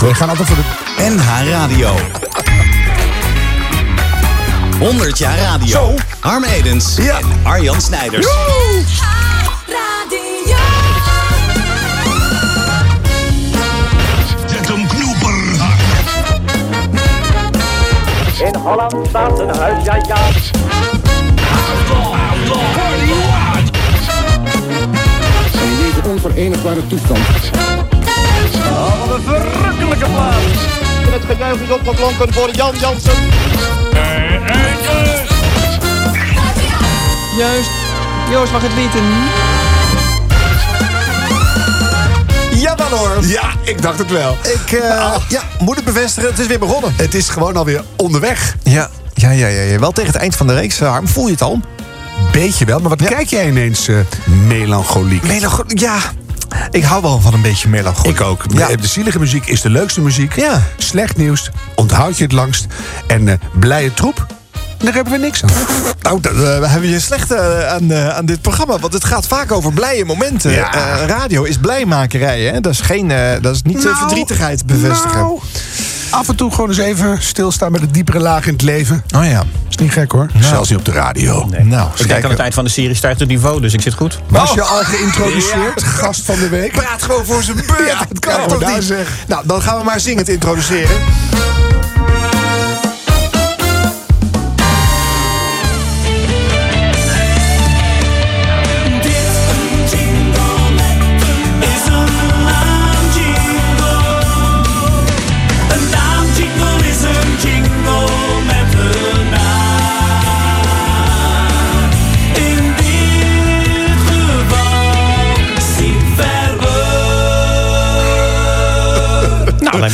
We gaan altijd voor de... NH Radio. 100 jaar radio. Zo. Harm Edens Ja. en Arjan Snijders. Zet hem knoeper. In Holland staat een huis, ja ja. in deze onverenigbare toestand. Oh, wat een verrukkelijke plaats. En het gejuich is opgeklonken voor Jan Jansen. Juist. Joost mag het weten. Jawel hoor. Ja, ik dacht het wel. Ik eh, ja, moet het bevestigen, het is weer begonnen. Het is gewoon alweer onderweg. Ja, ja, ja, ja, ja. wel tegen het eind van de reeks, eh, Harm. Voel je het al? Beetje wel, maar wat kijk jij ineens eh, melancholiek? Melancho ja, ik hou wel van een beetje melancholie. Ik ook. Ja. De zielige muziek is de leukste muziek. Ja. Slecht nieuws onthoud je het langst. En eh, blije troep, daar hebben we niks aan. Nou, eh, hebben we je slecht eh, aan, aan dit programma. Want het gaat vaak over blije momenten. Ja. Radio is blijmakerij, hè? Dat is, geen, dat is niet Nou, verdrietigheid bevestigen. Nou, af en toe gewoon eens even stilstaan met de diepere laag in het leven. oh ja. Is niet gek hoor. Zelfs niet op de radio. Nou, Ik denk aan het eind van de serie stijgt het niveau, dus ik zit goed. Was je al geïntroduceerd? Gast van de week? praat gewoon voor zijn beurt. Ja, dat kan ja, toch nou niet? zeg. Nou, dan gaan we maar zingend introduceren.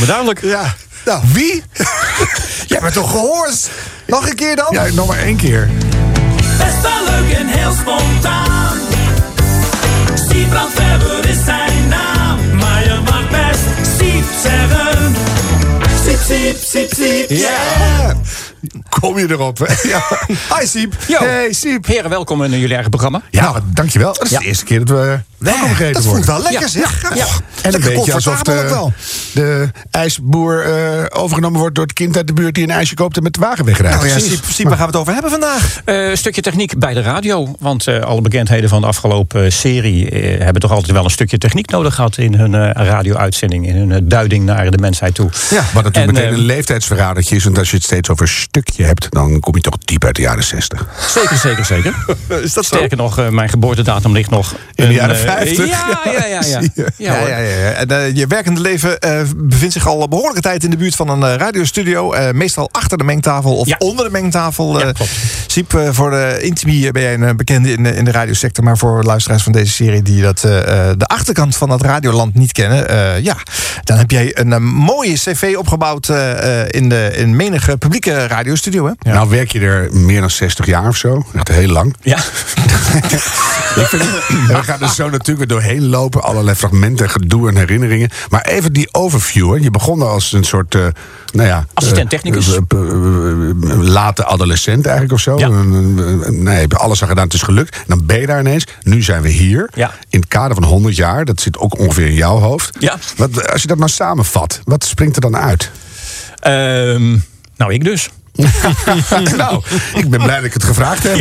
Me duidelijk. Ja. Nou, wie? Jij bent toch gehoord? Nog een keer dan? Ja, nog maar één keer. Best wel leuk en heel spontaan. Siep Brandweber is zijn naam. Maar je mag best Siep zeggen. Siep, Siep, Siep, Siep. Ja. Kom je erop? Ja. Hi, Siep. Yo. Hey, Siep. Heren, welkom in jullie eigen programma. Ja, dankjewel. Dat is Ja. de eerste keer dat we welkom gegeten Dat worden. voelt wel lekker, Ja. zeg. Ja. En een beetje alsof de, wel. de ijsboer eh, overgenomen wordt door het kind uit de buurt... die een ijsje koopt en met de wagen wegrijdt. Nou ja. Siep, Siep, waar gaan we het over hebben vandaag? Eh, Een stukje techniek bij de radio. Want eh, alle bekendheden van de afgelopen serie eh, hebben toch altijd wel een stukje techniek nodig gehad in hun eh, radio-uitzending, in hun eh, duiding naar de mensheid toe. Ja, Wat natuurlijk En, meteen eh, een leeftijdsverradertje is... want als je het steeds over stukje hebt... dan kom je toch diep uit de jaren zestig. Zeker, zeker, zeker. Is dat zo? Sterker nog, eh, mijn geboortedatum ligt nog... In de jaren eh, 50? Ja, ja, ja. ja. Ja, Ja, ja, ja, eh, je werkende leven eh, bevindt zich al een behoorlijke tijd in de buurt van een eh, radiostudio. eh, meestal achter de mengtafel of onder de mengtafel. Eh. Siep, eh, voor de Intimi ben jij een eh, bekende in, de- in de radiosector. Maar voor luisteraars van deze serie die dat, eh, eh, de achterkant van dat radioland niet kennen. eh, ja, dan heb jij een, eh, mooie cv opgebouwd eh, eh, in, de, in menige publieke radiostudio. Hè? Nou werk je er meer dan 60 jaar of zo. Echt heel lang. Ja. Ik vind, en we gaan er zo natuurlijk weer doorheen lopen. Allerlei fragmenten, gedoe en herinneringen. Maar even die overview. Hè. Je begon als een soort... eh, nou ja, Assistent technicus. eh, eh, eh, late adolescent eigenlijk of zo. Ja. Nee, heb alles aan gedaan, het is gelukt. Dan ben je daar ineens. Nu zijn we hier. Ja. In het kader van 100 jaar. Dat zit ook ongeveer in jouw hoofd. Ja. Wat, als je dat nou samenvat, wat springt er dan uit? Ehm, nou, ik dus. nou, ik ben blij dat ik het gevraagd heb.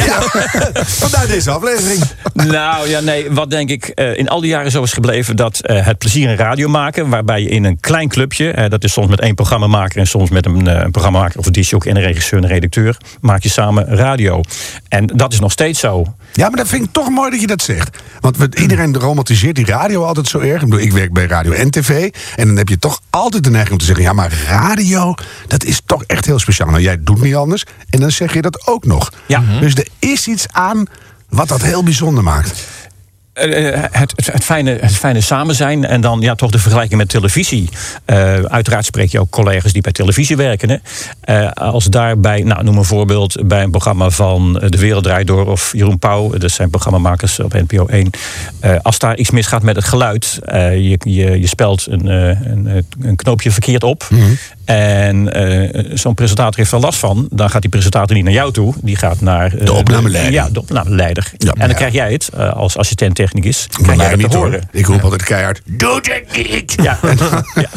Vandaar deze aflevering. Nou ja, nee, wat denk ik eh, in al die jaren zo is gebleven... dat eh, het plezier in radio maken, waarbij je in een klein clubje... eh, dat is soms met één programmamaker en soms met een, een programmamaker... of een disjock en een regisseur en een redacteur... maak je samen radio. En dat is nog steeds zo. Ja, maar dat vind ik toch mooi dat je dat zegt. Want we, iedereen romantiseert die radio altijd zo erg. Ik bedoel, ik werk bij radio en tv. En dan heb je toch altijd de neiging om te zeggen... ja, maar radio, dat is toch echt heel speciaal. Nou, jij doet niet anders. En dan zeg je dat ook nog. Ja. Dus er is iets aan wat dat heel bijzonder maakt. Eh, eh, het, het, fijne, het fijne samen zijn en dan ja, toch de vergelijking met televisie. Eh, uiteraard spreek je ook collega's die bij televisie werken. Hè. Als daarbij, nou, noem een voorbeeld, bij een programma van De Wereld Draait Door of Jeroen Pauw, dat zijn programmamakers op NPO 1. Eh, als daar iets misgaat met het geluid, je, je, je spelt een, een, een knoopje verkeerd op. En eh, zo'n presentator heeft er last van. Dan gaat die presentator niet naar jou toe. Die gaat naar... eh, De opnameleider. Ja, de opnameleider. Ja. en dan Ja. krijg jij het eh, als assistent technicus. Krijg jij dat niet te hoor. horen. Ik roep altijd keihard. Doe het niet! Ja. ja.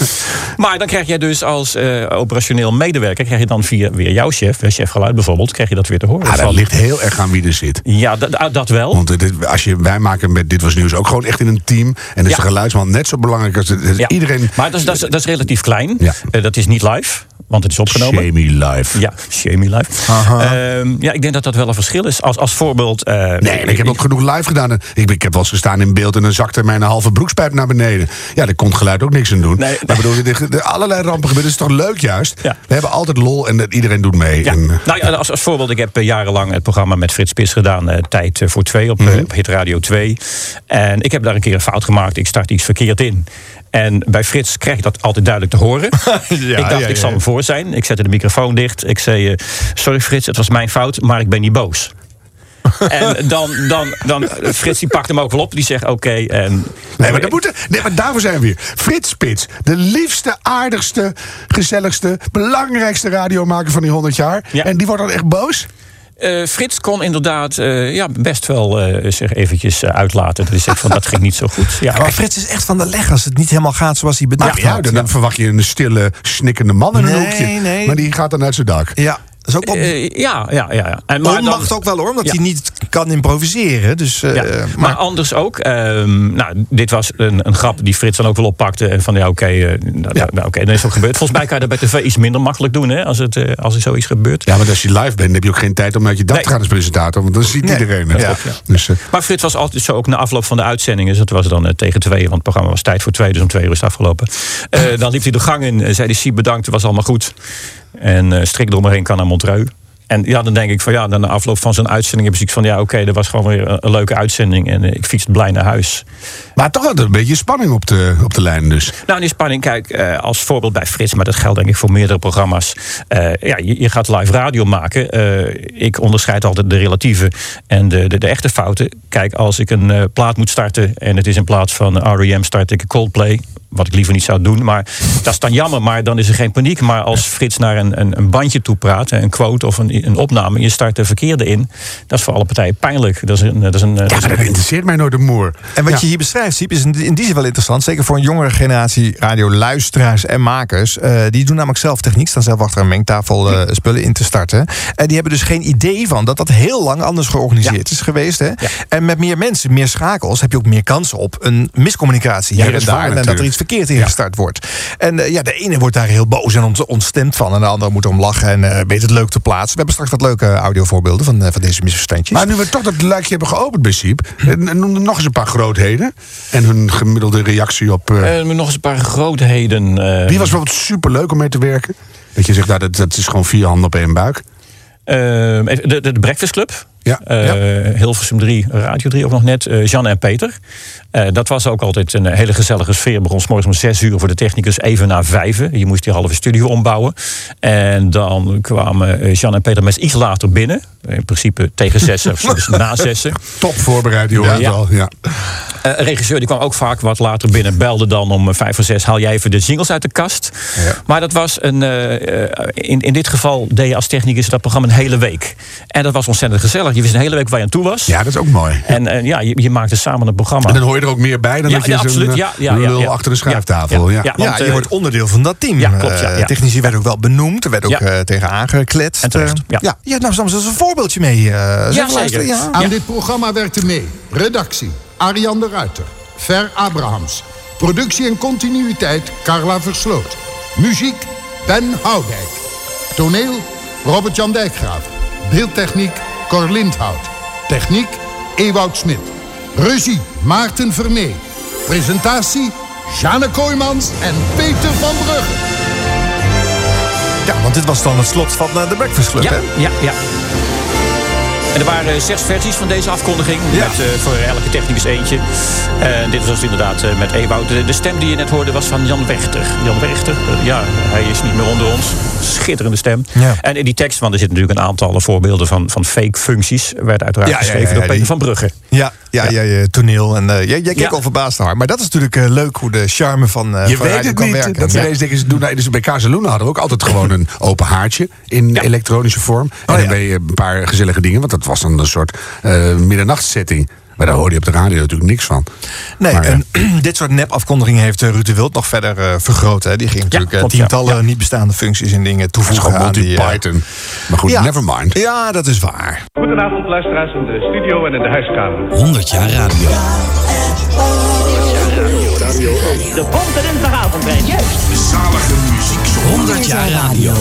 Maar dan krijg jij dus als eh, operationeel medewerker... krijg je dan via weer jouw chef, eh, chef geluid bijvoorbeeld... krijg je dat weer te horen. Ah, dat Van- ligt heel erg aan wie er zit. Ja, dat, ah, wel. Want het- als je, wij maken met Dit Was Nieuws ook gewoon echt in een team. En is Ja. de geluidsman net zo belangrijk als het, Ja. iedereen... Maar dat is, dat, is, dat is relatief klein. Ja. Eh, dat is niet live, want het is opgenomen. Shamey live. Ja, Shamey live. Ehm, ja, ik denk dat dat wel een verschil is. Als, als voorbeeld... eh, Nee, ik heb ook genoeg live gedaan. Ik, ik heb wel eens gestaan in beeld en dan zakte mijn halve broekspijp naar beneden. Ja, daar kon het geluid ook niks aan doen. Nee. Maar bedoel, er, er allerlei rampen gebeuren. Dat is toch leuk juist? Ja. We hebben altijd lol en iedereen doet mee. Ja. En, eh, Nou ja, als, als voorbeeld, ik heb eh, jarenlang het programma met Frits Spits gedaan, Tijd voor Twee op, Mhm. op Hit Radio 2. En ik heb daar een keer een fout gemaakt. Ik start iets verkeerd in. En bij Frits krijg je dat altijd duidelijk te horen. ik dacht, ja, ik ja. zal hem voor zijn. Ik zette de microfoon dicht. Ik zei, eh, sorry Frits, het was mijn fout, maar ik ben niet boos. en dan, dan, dan, Frits die pakt hem ook wel op. Die zegt, oké. en Nee, maar, dat moet, nee, maar daarvoor zijn we weer. Frits Spits, de liefste, aardigste, gezelligste, belangrijkste radiomaker van die 100 jaar. Ja. En die wordt dan echt boos? Eh, Frits kon inderdaad eh, ja, best wel eh, zich eventjes uitlaten. Dus ik van dat ging niet zo goed. Ja, Ja, maar Frits is echt van de leg als het niet helemaal gaat zoals hij bedacht Ja, had. dan, dan verwacht je een stille, snikkende man in een Nee, hoekje. nee. Maar die gaat dan uit zijn dak. Ja, dat is ook wel Eh, ja, ja, ja. ja. En, maar dan- onmacht ook wel hoor, omdat Ja. hij niet kan improviseren. Dus, eh, Ja, maar, maar anders ook. ehm, nou, dit was een, een grap die Frits dan ook wel oppakte. En van ja, oké, eh, nou, nou, oké, dan is het ook gebeurd. Volgens mij kan je dat bij tv iets minder makkelijk doen hè, als, het, als er zoiets gebeurt. Ja, maar als je live bent, heb je ook geen tijd om uit je dak Nee. te gaan als presentator. Want dan ziet Nee. iedereen het. Ja. Dus, Maar Frits was altijd zo, ook na afloop van de uitzending. Dus dat was dan tegen twee, want het programma was tijd voor twee. Dus om twee uur is het afgelopen. Eh, dan liep hij de gang in, zei hij, bedankt, het was allemaal goed. En eh strik eromheen kan naar Montreux. En ja, dan denk ik van ja, dan na afloop van zo'n uitzending heb ik zoiets van ja, oké, dat was gewoon weer een, een leuke uitzending. En eh, ik fiets blij naar huis. maar toch altijd een beetje spanning op de, op de lijn dus. Nou, die spanning, kijk, eh, als voorbeeld bij Frits, maar dat geldt denk ik voor meerdere programma's. Ja, je, je gaat live radio maken. Ik onderscheid altijd de relatieve en de, de, de echte fouten. Kijk, als ik een plaat moet starten en het is in plaats van R.E.M. start ik Coldplay. Wat ik liever niet zou doen, maar dat is dan jammer, maar dan is er geen paniek. Maar als Frits naar een, een, een bandje toe praat, een quote of een, een opname, je start de verkeerde in, dat is voor alle partijen pijnlijk. Dat is een, dat is een, dat Ja, is maar een- dat interesseert mij nooit de moer. En wat Ja. je hier beschrijft, Siep, is in in die zin wel interessant. Zeker voor een jongere generatie radioluisteraars en makers. Eh, die doen namelijk zelf techniek, staan zelf achter een mengtafel eh, spullen in te starten. En die hebben dus geen idee van dat dat heel lang anders georganiseerd is geweest. Hè? En met meer mensen, meer schakels, heb je ook meer kans op een miscommunicatie Ja, hier en daar. en dat er iets verkeerd ingestart wordt. En eh, ja, de ene wordt daar heel boos en ont- ontstemd van. En de andere moet erom lachen en eh, weet het leuk te plaatsen. We hebben straks wat leuke audiovoorbeelden van, eh, van deze misverstandjes. Maar nu we toch dat luikje hebben geopend eh, noem er nog eens een paar grootheden. En hun gemiddelde reactie op... nog eens een paar grootheden. eh, wie was bijvoorbeeld superleuk om mee te werken? Dat je zegt, nou, dat, dat is gewoon vier handen op één buik. Eh, de, de, de Breakfast Club. Ja, Eh, ja. Hilversum 3, Radio 3 ook nog net. eh Jan en Peter. Eh, dat was ook altijd een hele gezellige sfeer. Begon 's morgens om zes uur voor de technicus even na vijven. Je moest die halve studio ombouwen. En dan kwamen Jan en Peter met iets later binnen. In principe tegen zessen of soms na zessen. Top voorbereid, je Ja. al. Ja. Eh, een regisseur die kwam ook vaak wat later binnen. Belde dan om eh, vijf voor zes. Haal jij even de jingles uit de kast. Maar dat was een. eh, in, in dit geval deed je als technicus dat programma een hele week. En dat was ontzettend gezellig. Je wist een hele week waar je aan toe was. ja, dat is ook mooi. En ja, je, je maakte samen een programma. En dan hoor je er ook meer bij dan Ja, dat je ja, zo'n absoluut. eh, Ja, ja, ja, lul ja. achter de Ja, schrijftafel. ja, Ja, ja. Ja, Want, je wordt onderdeel van dat team. Ja, klopt, ja, ja. Technici werden ook wel benoemd. Er werd ook Ja. eh, tegen aangekletst. En terecht, ja. ja. ja, nou, soms is een voorbeeldje mee. eh, zeker. Ja. Aan dit programma werkte mee redactie Arjan de Ruiter, Ver Abrahams. Productie en continuïteit Carla Versloot. Muziek Ben Houdijk. Toneel Robert-Jan Dijkgraaf. Beeldtechniek Cor Lindhout. Techniek Ewout Smit. Regie Maarten Vermee. Presentatie Jane Kooijmans en Peter van Brugge. Ja, want dit was dan het slot van de Breakfast Club, ja, hè? ja, ja. En er waren eh, zes versies van deze afkondiging. Ja. Met eh, voor elke technicus eentje. En dit was inderdaad eh, met Ewout. De, de stem die je net hoorde was van Jan Wechter. Jan Wechter, eh, ja, hij is niet meer onder ons. Schitterende stem. Ja. En in die tekst, want er zitten natuurlijk een aantal voorbeelden van, van fake functies. Werd uiteraard geschreven door Peter van Brugge. Ja, ja, ja. je toneel. En, eh, jij jij keek al verbaasd naar. Maar dat is natuurlijk eh, leuk hoe de charme van, eh Je van weet radio het kan niet. werken. Dat ze Ja. ineens denken, ze doen, nou, dus bij Casaluna hadden we ook altijd gewoon een open haartje in elektronische vorm. En Oh, dan ja. ben je een paar gezellige dingen, want dat was dan een soort middernachtssetting. Maar daar hoorde je op de radio natuurlijk niks van. Nee, Maar, en dit soort nep-afkondigingen heeft eh, Ruud de Wild nog verder eh, vergroot. Hè. Die ging natuurlijk eh, klopt, tientallen Ja. niet bestaande functies en dingen toevoegen aan die... Python. Maar goed, ja. never mind. Ja, dat is waar. Goedenavond luisteraars in de studio en in de huiskamer. 100 jaar radio. De bonte dinsdagavond, Juist. 100 jaar radio.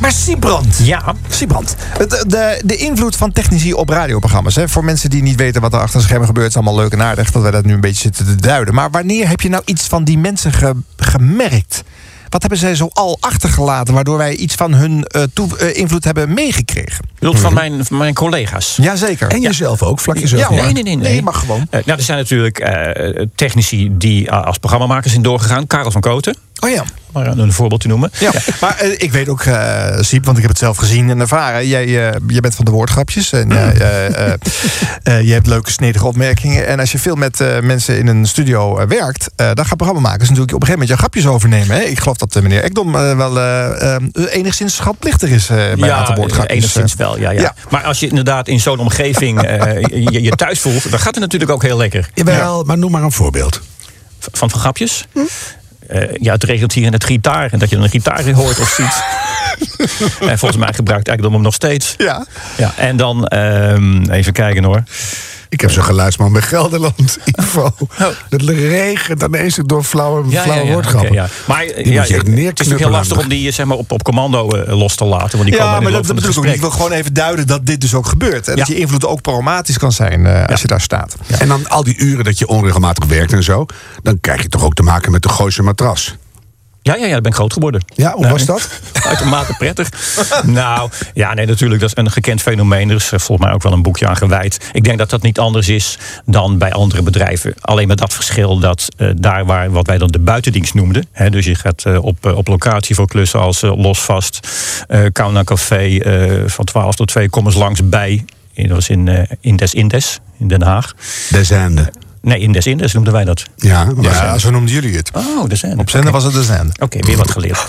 Maar Siebrand. Ja, Siebrand. De, de, de invloed van technici op radioprogramma's. Hè? Voor mensen die niet weten wat er achter de schermen gebeurt... is allemaal leuk en aardig dat wij dat nu een beetje zitten te duiden. Maar wanneer heb je nou iets van die mensen ge- gemerkt? Wat hebben zij zo al achtergelaten... waardoor wij iets van hun eh, toe- eh, invloed hebben meegekregen? je bedoelt van mijn, van mijn collega's. Jazeker. En jezelf ook, vlak jezelf. Ja, hoor. Nee, nee, nee. Nee, mag gewoon. Eh, nou, er zijn natuurlijk eh, technici die eh, als programmamakers zijn doorgegaan. Karel van Koten, Oh ja. maar een voorbeeld te noemen. Ja, maar eh, ik weet ook, eh Siep, want ik heb het zelf gezien en ervaren. Jij, eh, jij bent van de woordgrapjes en eh, eh, eh, eh, je hebt leuke snedige opmerkingen. En als je veel met eh, mensen in een studio eh, werkt, eh, dan gaan programmamakers natuurlijk op een gegeven moment je grapjes overnemen. Hè? Ik geloof dat eh, meneer Ekdom eh, wel eh, eh, enigszins schatplichtig is eh, bij een aantal woordgrapjes. enigszins eh. wel, ja, ja, Ja. Maar als je inderdaad in zo'n omgeving eh, je, je thuis voelt... dan gaat het natuurlijk ook heel lekker. Jawel, maar noem maar een voorbeeld. Van, van grapjes. Eh, ja, het regent hier in het gitaar. En dat je dan een gitaar hoort of ziet. en volgens mij gebruikt Ekdom hem nog steeds. Ja. Ja, en dan, ehm, even kijken hoor. Ik heb zo'n geluidsman bij Gelderland, Ivo. Het regent ineens door flauwe, flauwe woordgrappen. oké, ja. Maar Die ja, je echt het is heel lastig om die eh, zeg maar, op, op commando eh, los te laten. Want die komen Ja, maar dat, bedoel ik ook niet. Ik wil gewoon even duiden dat dit dus ook gebeurt. En dat je invloed ook programmatisch kan zijn eh, als je daar staat. En dan al die uren dat je onregelmatig werkt en zo... dan krijg je toch ook te maken met de Gooise matras. Ja, ja, ja, daar ben ik groot geworden. Ja, hoe was dat? Uitermate prettig. nou, ja, nee, natuurlijk, dat is een gekend fenomeen. Er is eh, volgens mij ook wel een boekje aan gewijd. Ik denk dat dat niet anders is dan bij andere bedrijven. Alleen met dat verschil dat eh, daar waar wat wij dan de buitendienst noemden. Hè, dus je gaat eh, op, op locatie voor klussen als Losvast, Kauna Café van 12 tot 2, kom eens langs bij. Dat was in eh, Indes Indes in Den Haag. De zende. Nee, Indes Indes noemden wij dat. Ja, was Ja, zo noemden jullie het. Oh, de zender. Op zender was het de zender. Oké, weer wat geleerd.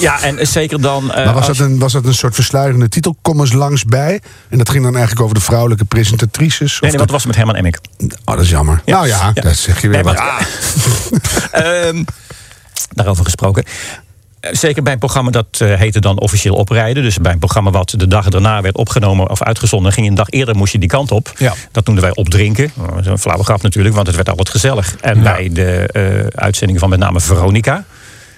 Ja, en zeker dan. eh, Maar was dat, een, was dat een soort versluierende titel? Kom eens langs bij. En dat ging dan eigenlijk over de vrouwelijke presentatrices? Of Nee, nee, wat dat- was het met Herman Emmick? Oh, dat is jammer. Ja. Nou ja, Ja. dat zeg je weer. Nee, wat. maar- Ehm, daarover gesproken. Eh, Zeker bij een programma dat eh, heette dan officieel oprijden. Dus bij een programma wat de dag daarna werd opgenomen of uitgezonden, ging je een dag eerder moest je die kant op. Ja. Dat noemden wij opdrinken. Dat is een flauwe grap natuurlijk, want het werd altijd gezellig. En bij de eh, uitzendingen van met name Veronica.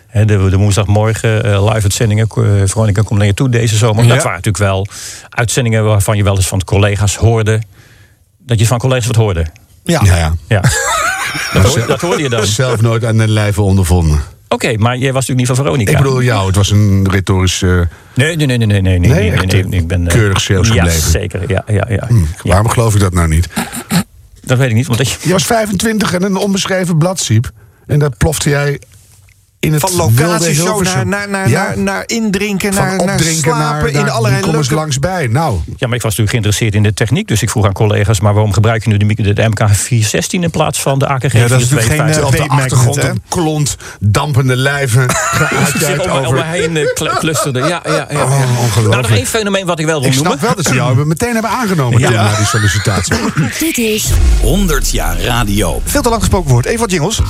hè, De, de woensdagmorgen eh, live uitzendingen. eh, Veronica komt naar je toe deze zomer. Ja. Dat waren natuurlijk wel uitzendingen waarvan je wel eens van collega's hoorde. Dat je van collega's wat hoorde. Ja. Ja, ja. Ja. dat, hoorde, dat hoorde je dan. Zelf nooit aan de lijve ondervonden. Oké, maar jij was natuurlijk niet van Veronica. Ik bedoel, jou, het was een retorisch... eh, Nee, nee, nee, nee, nee, nee, nee, nee, nee, echt, nee, Ik ben eh, keurig Zeeuws ja, gebleven. zeker. Ja, ja, ja. hm, ja. Waarom geloof ik dat nou niet? Dat weet ik niet, want dat je... Je was 25 en een onbeschreven bladsiep. En daar plofte jij in het Van wilde locaties zo naar, naar, naar, Ja, naar, naar indrinken, van naar, naar opdrinken slapen, naar, in allerlei kom eens langs bij. Nou, Ja, maar ik was natuurlijk geïnteresseerd in de techniek. Dus ik vroeg aan collega's, maar waarom gebruik je nu de, de MK 416 in plaats van de AKG Ja, dat is natuurlijk geen, 452? eh, op de Vape achtergrond magnet, hè? een klont, dampende lijven. Om, om over... me heen eh, clusterde. Ja, ja, ja, ja. Oh, ongelooflijk. Nou, nog één fenomeen wat ik wel wil Ik noemen. snap wel dat ze jou hebben- meteen hebben aangenomen Ja. toen na die sollicitatie. Dit is 100 jaar radio. Veel te lang gesproken woord. Even wat jingles.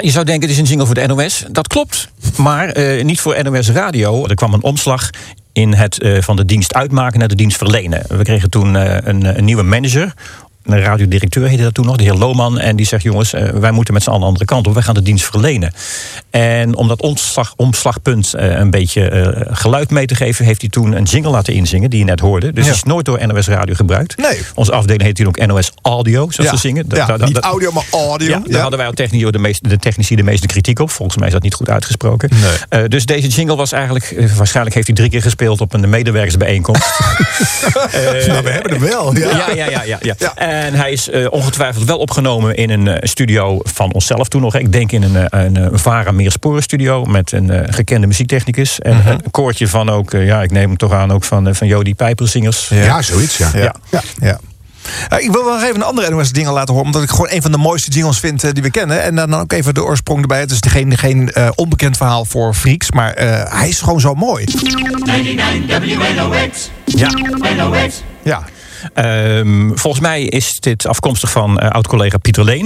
Je zou denken, het is een jingle voor de NOS. Dat klopt, maar eh, niet voor NOS Radio. Er kwam een omslag in het eh, van de dienst uitmaken naar de dienst verlenen. We kregen toen eh, een, een nieuwe manager. Een radiodirecteur heette dat toen nog, de heer Lohman. En die zegt, jongens, eh, wij moeten met z'n allen de andere kant op. Wij gaan de dienst verlenen. En om dat omslag, omslagpunt eh, een beetje eh, geluid mee te geven... heeft hij toen een jingle laten inzingen, die je net hoorde. Dus Ja. die is nooit door NOS Radio gebruikt. Nee. Onze afdeling heet hier ook NOS Audio, zoals ze zingen. Ja, niet audio, maar audio. ja, daar hadden wij als technici de, meeste, de technici de meeste kritiek op. Volgens mij is dat niet goed uitgesproken. Nee. Dus deze jingle was eigenlijk... waarschijnlijk heeft hij drie keer gespeeld op een medewerkersbijeenkomst. nou, we hebben hem wel. Ja. Ja, ja, ja. ja, ja. En hij is eh, ongetwijfeld wel opgenomen in een eh, studio van onszelf toen nog. Ik denk in een, eh, een, een Vara Meersporen studio met een eh, gekende muziektechnicus. En Mhm. een koortje van ook, eh, ja, ik neem hem toch aan, ook van, van Jody Pijperzingers. Ja, zoiets, ja. Ja. Ja. ja. Ik wil wel even een andere NOS-jingle laten horen... omdat ik gewoon een van de mooiste jingles vind die we kennen. En dan ook even de oorsprong erbij. Het is geen, geen eh, onbekend verhaal voor freaks... maar eh, hij is gewoon zo mooi. 99 WNOX. Ja. Ja. Ehm, volgens mij is dit afkomstig van eh, oud-collega Pieter Leen.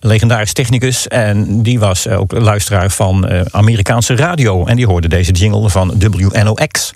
Een legendarisch technicus. En die was eh, ook luisteraar van eh, Amerikaanse radio. En die hoorde deze jingle van WNOX.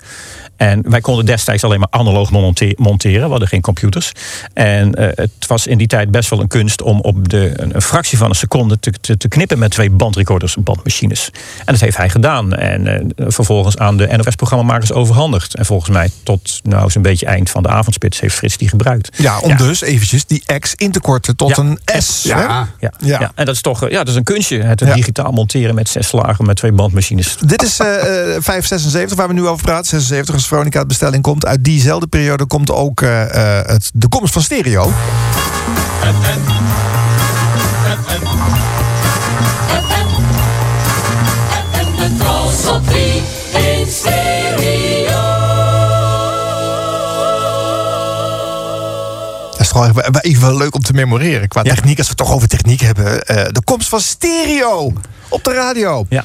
En wij konden destijds alleen maar analoog monte- monteren. We hadden geen computers. En eh, het was in die tijd best wel een kunst om op de, een, fractie van een seconde te, te, te knippen met twee bandrecorders, bandmachines. En dat heeft hij gedaan. En eh, vervolgens aan de NOS-programmamakers overhandigd. En volgens mij tot nou zo'n beetje eind van de avondspits heeft Frits die gebruikt. Ja, om dus eventjes die X in te korten tot Ja. een S. hè? Ja. Ja, Ja. ja. en dat is toch eh, ja, dat is een kunstje. Het Ja. digitaal monteren met zes slagen met twee bandmachines. Dit is eh, eh, 576 waar we nu over praten. 76 als Veronica uit bestelling komt. Uit diezelfde periode komt ook eh, eh, het, de komst van stereo. De Trots op 3 in stereo. Dat is toch even wel leuk om te memoreren. Qua techniek, als we het toch over techniek hebben. eh, de komst van stereo op de radio. Ja.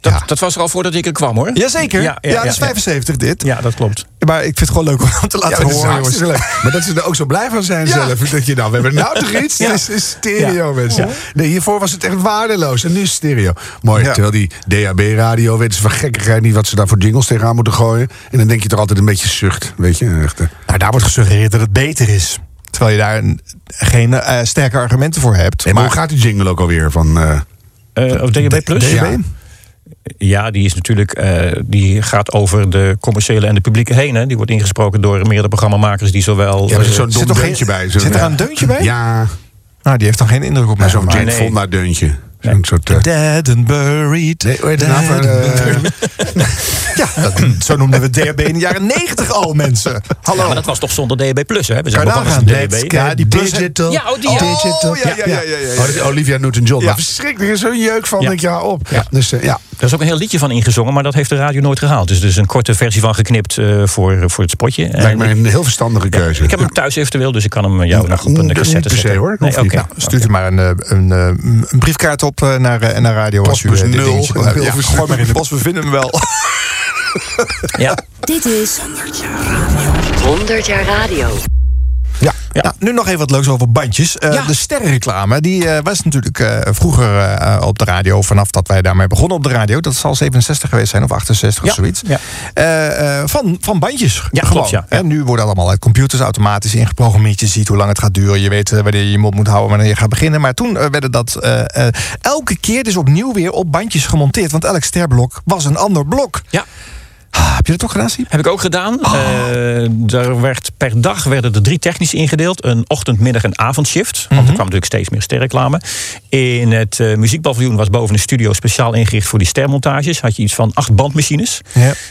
Dat, Ja. dat was er al voordat ik er kwam hoor. Jazeker. Ja, Ja, ja, dat is ja. 75 dit. Ja, dat klopt. Maar ik vind het gewoon leuk om te laten horen. jongens. hartstikke leuk. Maar dat ze er ook zo blij van zijn Ja. zelf. Dat je nou, we hebben nou toch iets? Ja. Het is, is stereo, Ja. mensen. Nee, hiervoor was het echt waardeloos. En nu is stereo. Mooi. Ja. Terwijl die DAB-radio weten ze van gekkigheid niet wat ze daar voor jingles tegenaan moeten gooien. En dan denk je toch altijd een beetje zucht. Weet je? Echt, eh. Nou, daar wordt gesuggereerd dat het beter is. Terwijl je daar een- geen eh, sterke argumenten voor hebt. Nee, maar hoe gaat die jingle ook alweer? Van, eh, Eh of DAB Plus? DAB? Ja. Die is natuurlijk. eh, die gaat over de commerciële en de publieke heen. Hè. Die wordt ingesproken door meerdere programmamakers die zowel. ja, er zit eh, zo'n zit dom toch deuntje geen- bij. Zo, zit er een deuntje bij? Ja, Nou, die heeft dan geen indruk op mij. zo'n. Jane. Fonda deuntje. Zo'n soort... Dead and buried. Nee? Dead and ja, dat, zo noemden we DHB in de jaren 90 al, mensen. Hallo. ja, maar dat was toch zonder DAB Plus, hè? We zijn begonnen met DAB. Ja, die plus- digital. Ja, oh, die- Oh, digital. ja, ja, ja, ja, ja, ja. Oh, Olivia Newton-John. Ja. Verschrikkelijk, er is zo'n jeuk van. Ja. Denk je, ja, op. Ja. Dus eh, ja. Er is ook een heel liedje van ingezongen, maar dat heeft de radio nooit gehaald. Dus er is een korte versie van geknipt eh, voor, voor het spotje. Lijkt mij een heel verstandige keuze. ik heb hem thuis eventueel, dus ik kan hem jou nog op een Niet cassette per se, zetten. hoor. Nee. Nou, Stuurt u maar een, eh, een, een briefkaart op eh, naar, eh, naar radio. als u eh, nul. dingetje. Ja, gooi maar in de we vinden hem wel. Ja. Dit is 100 jaar radio. Ja. Ja. Nou, nu nog even wat leuks over bandjes. Eh, Ja. De sterrenreclame die, eh, was natuurlijk eh, vroeger op de radio... vanaf dat wij daarmee begonnen op de radio. Dat zal 67 geweest zijn of 68 of zoiets. Van, van bandjes. Ja, gewoon. klopt, ja. Nu wordt dat allemaal uit computers automatisch ingeprogrammeerd. Je ziet hoe lang het gaat duren. Je weet wanneer je je mond moet houden, wanneer je gaat beginnen. Maar toen werden dat elke keer dus opnieuw weer op bandjes gemonteerd. Want elk sterblok was een ander blok. ja. Ah, heb je dat ook gedaan, Siep? Heb ik ook gedaan. Oh. Eh, er werd per dag werden er drie technisch ingedeeld. Een ochtend, middag en avondshift. Want Mhm. er kwam natuurlijk steeds meer sterreclame. In het eh, muziekpaviljoen was boven de studio speciaal ingericht voor die stermontages. Had je iets van acht bandmachines.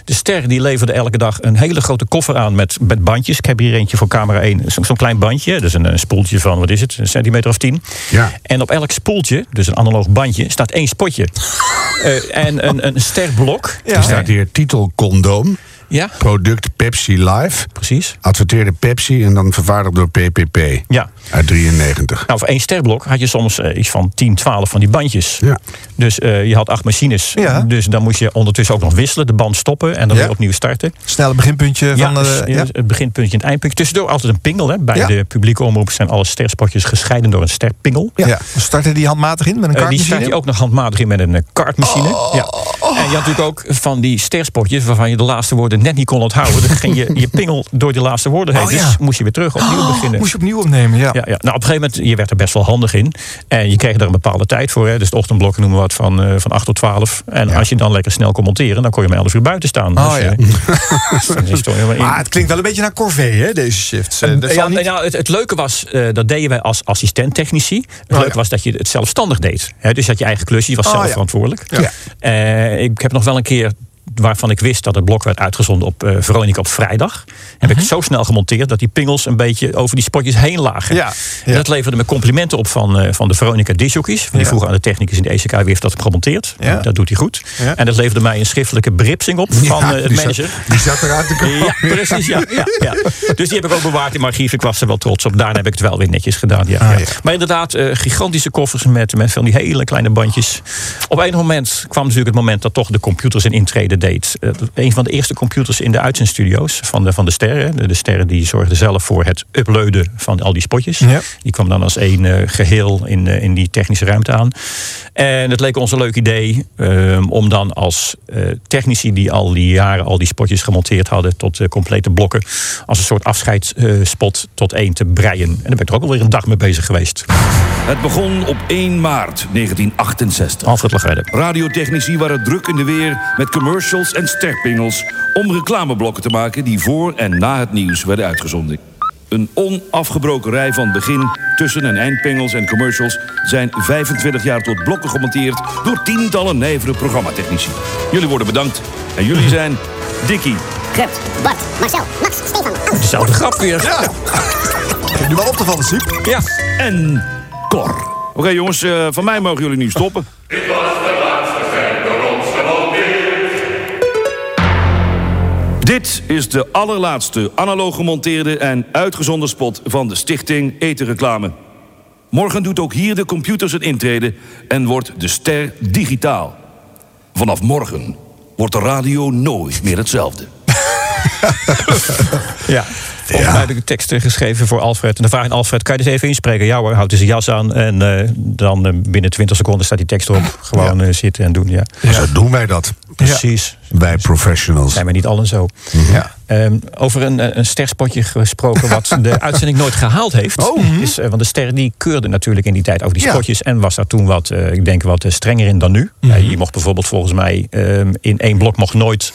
De ster die leverde elke dag een hele grote koffer aan met, met bandjes. Ik heb hier eentje voor camera 1. Zo- Zo'n klein bandje. Dus een, een spoeltje van, wat is het? Een centimeter of tien. Ja. En op elk spoeltje, dus een analoog bandje, staat één spotje. Eh, en een, een sterblok. Ja. Er staat hier titel condoom. Ja, Product Pepsi Live. precies. Adverteerde Pepsi en dan vervaardigd door PPP. Ja. Uit 93. Nou, voor één sterblok had je soms eh, iets van 10, 12 van die bandjes. Ja. Dus eh, je had acht machines. Ja. Dus dan moest je ondertussen ook nog wisselen, de band stoppen en dan Ja. weer opnieuw starten. Snelle beginpuntje Ja, van... dus, de eh, het beginpuntje en het eindpuntje. Tussendoor altijd een pingel. Hè. Bij Ja. de publieke omroep zijn alle sterspotjes gescheiden door een sterpingel. Ja. Startte die handmatig in met een Eh, die kaartmachine? start je ook nog handmatig in met een kartmachine. Oh. Ja. En je had natuurlijk ook van die sterspotjes waarvan je de laatste woorden net niet kon onthouden. Dan ging je je pingel door die laatste woorden heen. Oh, ja. Dus moest je weer terug opnieuw Oh, beginnen. Moest je opnieuw opnemen, ja. Ja, ja. Nou, op een gegeven moment, je werd er best wel handig in. En je kreeg er een bepaalde tijd voor. Hè. Dus de ochtendblokken noemen we wat van, eh, van 8 tot 12. En als je dan lekker snel kon monteren, dan kon je om 11 uur buiten staan. Oh, dus, ja. eh, in- Maar het klinkt wel een beetje naar corvée, hè, deze shifts. Eh, dat ja, niet- nou, het, het leuke was, dat deden wij als assistent-technici. Het Oh, leuke was dat je het zelfstandig deed. Hè, dus je had je eigen klusje, je was Oh, zelf verantwoordelijk. Ja. Ik heb nog wel een keer waarvan ik wist dat het blok werd uitgezonden op eh, Veronica op vrijdag, heb ik zo snel gemonteerd dat die pingels een beetje over die spotjes heen lagen. Ja, En dat leverde me complimenten op van, eh, van de Veronica discjockeys. Die Ja. vroegen aan de technicus in de ECK wie heeft dat gemonteerd. Ja. Dat doet hij goed. Ja. En dat leverde mij een schriftelijke beripsing op van Ja, eh, het die manager. Zat, die zat eruit te komen. Ja, precies. Ja, ja, ja. Dus die heb ik ook bewaard in mijn archief. Ik was er wel trots op. Daarna heb ik het wel weer netjes gedaan. Ja, Ah, ja. ja. Maar inderdaad, eh, gigantische koffers met, met van die hele kleine bandjes. Op een moment kwam natuurlijk het moment dat toch de computers een intrede deed. Eh, een van de eerste computers in de uitzendstudio's van de, van de sterren. De, de sterren die zorgden zelf voor het uploaden van al die spotjes. Ja. Die kwam dan als één eh, geheel in, eh, in die technische ruimte aan. En het leek ons een leuk idee ehm, om dan als eh, technici die al die jaren al die spotjes gemonteerd hadden tot complete blokken, als een soort afscheidsspot tot één te breien. En daar ben ik er ook alweer een dag mee bezig geweest. Het begon op 1 maart 1968. Alfred Lagarde. Radiotechnici waren druk in de weer met commercials en sterpingels om reclameblokken te maken die voor en na het nieuws werden uitgezonden. Een onafgebroken rij van begin, tussen- en eindpingels en commercials zijn 25 jaar tot blokken gemonteerd door tientallen nijvere programmatechnici. Jullie worden bedankt en jullie zijn Dickie, Krupt, Bart, Marcel, Max, Stefan, Anne. Dezelfde grap weer. Ja. Nu wel op te vallen, Siep. Ja. en Cor. Oké jongens, eh, van mij mogen jullie nu stoppen. Dit is de allerlaatste analoog gemonteerde en uitgezonden spot van de stichting Etenreclame. Morgen doet ook hier de computers een intrede en wordt de ster digitaal. Vanaf morgen wordt de radio nooit meer hetzelfde. Ja. Volgens mij heb ik de teksten geschreven voor Alfred. En dan vraag ik Alfred, kan je dus even inspreken? Ja hoor, houdt hij zijn jas aan. En eh, dan eh, binnen 20 seconden staat die tekst erop. Gewoon eh, zitten en doen, ja. Maar Zo doen wij dat. Precies. Wij professionals. Zijn we niet allen zo. Ja. Ehm, over een, een sterspotje gesproken wat de uitzending nooit gehaald heeft. is, eh, want de ster die keurde natuurlijk in die tijd over die Ja. spotjes. En was daar toen wat, ik denk wat strenger in dan nu. Ja, je mocht bijvoorbeeld volgens mij ehm, in één blok mocht nooit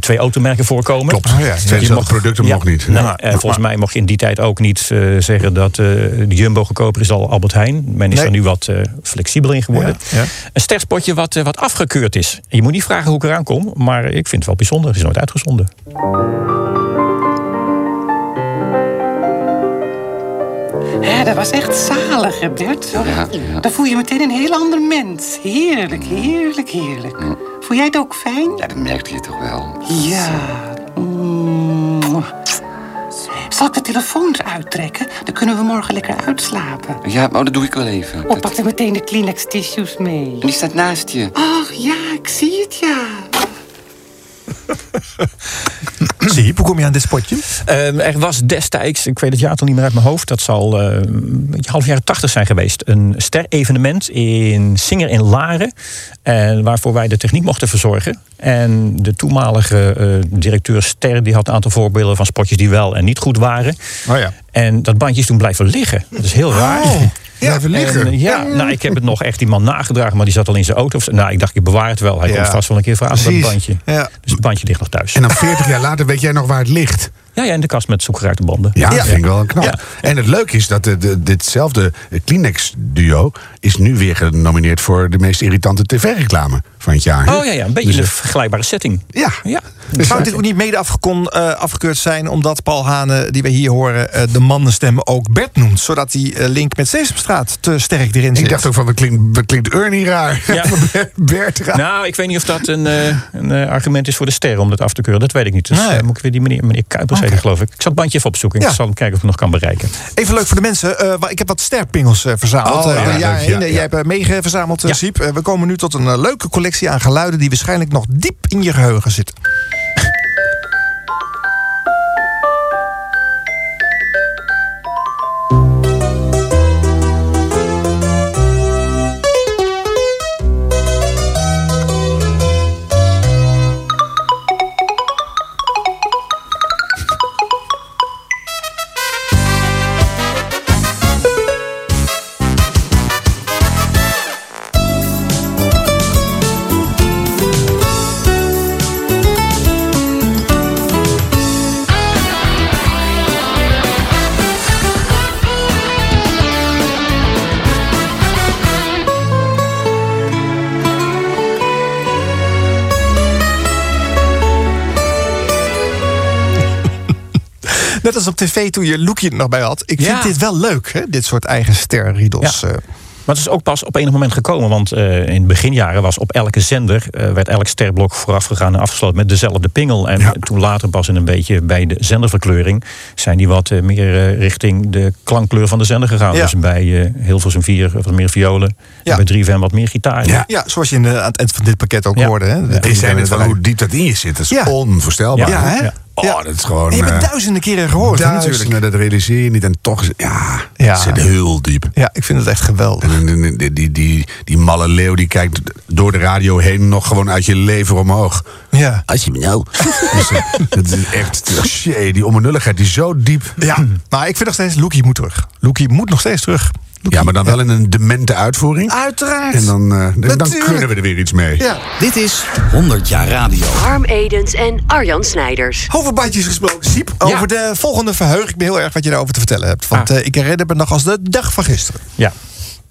twee automerken voorkomen. Klopt. Ja. Twee mocht- producten ja, mocht niet. Nee, Ja. eh, volgens mij mocht je in die tijd ook niet eh, zeggen dat eh, de Jumbo goedkoper is dan Albert Heijn. Men is Nee. er nu wat eh, flexibel in geworden. Ja. Een sterspotje wat, eh, wat afgekeurd is. Je moet niet vragen hoe ik eraan kom, maar ik vind het wel bijzonder. Het is nooit uitgezonden. Ja, dat was echt zalig, hè, Bert. Dan voel je meteen een heel ander mens. Heerlijk, heerlijk, heerlijk. Voel jij het ook fijn? Ja, dat merkte je toch wel. Ja. Mm. Zal ik de telefoon eruit trekken? Dan kunnen we morgen lekker uitslapen. Ja, maar dat doe ik wel even. Oh, pak er meteen de Kleenex-tissues mee. Die staat naast je. Ach ja, ik zie het, ja. Siep, hoe kom je aan dit spotje? Ehm, er was destijds, ik weet het jaartal niet meer uit mijn hoofd, dat zal eh, een beetje half jaren tachtig zijn geweest. Een ster-evenement in Singer in Laren. En waarvoor wij de techniek mochten verzorgen. En de toenmalige eh, directeur Ster die had een aantal voorbeelden van spotjes die wel en niet goed waren. Oh ja. En dat bandje is toen blijven liggen. Dat is heel raar. Blijven liggen. En, eh, ja, nou, ik heb het nog echt die man nagedragen, maar die zat al in zijn auto. Nou, ik dacht, ik bewaar het wel. Hij Ja. komt vast wel een keer vragen voor het bandje. Ja. Dus het bandje ligt nog thuis. En dan 40 jaar later weet jij nog waar het ligt. Ja, ja, in de kast met zoekgeraakte banden. Ja, dat vind ik wel een knap. Ja. En het leuke is dat de, de- ditzelfde Kleenex-duo... is nu weer genomineerd voor de meest irritante tv-reclame van het jaar. Oh ja, ja een beetje Dus, een vergelijkbare setting. Ja. Ja. Zou dit ook niet mede afgekon, eh, afgekeurd zijn omdat Paul Hane, die we hier horen, eh, de mannenstem ook Bert noemt? Zodat die eh, link met Sesamstraat te sterk erin zit. Ik dacht ook van, wat klinkt, wat klinkt Ernie raar? Ja. Bert raar. Nou, ik weet niet of dat een, eh, een argument is voor de sterren om dat af te keuren. Dat weet ik niet. Dus Nee. moet ik weer die meneer, meneer Kuipers even, geloof ik. Ik zal het bandje even opzoeken. Ja. Ik zal hem kijken of ik het nog kan bereiken. Even leuk voor de mensen. eh, ik heb wat sterpingels verzameld. Oh, ja, leuk, heen. Jij hebt uh, meegeverzameld, Ja. Siep. We komen nu tot een leuke collectie aan geluiden... die waarschijnlijk nog diep in je geheugen zitten. Net als op tv toen je Loekie er nog bij had. Ik vind dit wel leuk, hè? dit soort eigen sterrenriedels. Ja. eh. Maar het is ook pas op enig moment gekomen. Want eh, in de beginjaren was op elke zender... eh, werd elk sterblok voorafgegaan en afgesloten met dezelfde pingel. En toen later pas in een beetje bij de zenderverkleuring... zijn die wat meer eh, richting de klankkleur van de zender gegaan. Ja. Dus bij eh Hilversum 4 wat meer violen. Ja. En bij 3FM wat meer gitaar. Ja. Ja, zoals je in de- aan het eind van dit pakket ook Ja. hoorde. Hè? Zei net van hoe diep dat in je zit. Dat is Ja. onvoorstelbaar. Ja, hè? Ja. Oh, dat is gewoon... Je hebt het eh, duizenden keren gehoord, hè, natuurlijk. duizenden, dat realiseer je niet. En toch ja, Ja. het zit heel diep. Ja, ik vind het echt geweldig. En die, die, die, die, malle leeuw die kijkt door de radio heen nog gewoon uit je lever omhoog. Ja. Als je me nou... Dus, eh, dat is echt... Shit, die onbenulligheid die zo diep. Ja, maar ik vind nog steeds, Loekie moet terug. Loekie moet nog steeds terug. Ja, maar dan wel in een demente uitvoering. Uiteraard. En dan, eh, dan kunnen we er weer iets mee. Ja, dit is 100 jaar radio. Harm Edens en Arjan Snijders. over bandjes gesproken. Siep, over de volgende verheug ik me heel erg wat je daarover te vertellen hebt. Want Ah. eh, ik herinner me nog als de dag van gisteren. Ja.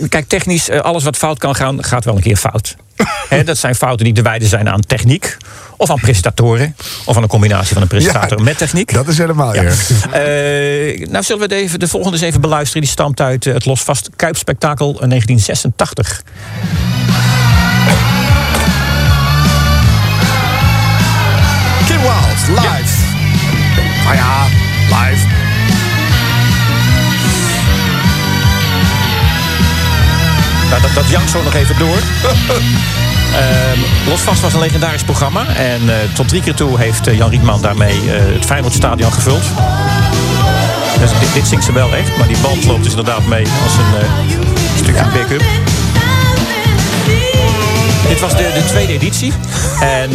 Kijk, technisch, eh, alles wat fout kan gaan, gaat wel een keer fout. Hè, dat zijn fouten die te wijden zijn aan techniek. Of aan presentatoren. Of aan een combinatie van een presentator Ja, met techniek. Dat is helemaal Ja. erg. Eh, nou, zullen we de, even, de volgende eens even beluisteren. Die stamt uit eh, het Losvast Kuipspektakel eh, 1986. Kim Wilde, live. Ah ja, live. Dat, jankt zo nog even door. Ehm Losvast was een legendarisch programma. En eh, tot drie keer toe heeft eh, Jan Rietman daarmee eh, het Feyenoordstadion gevuld. Dus dit, dit zingt ze wel echt. Maar die band loopt dus inderdaad mee als een stukje backup. Dit was de, de tweede editie. En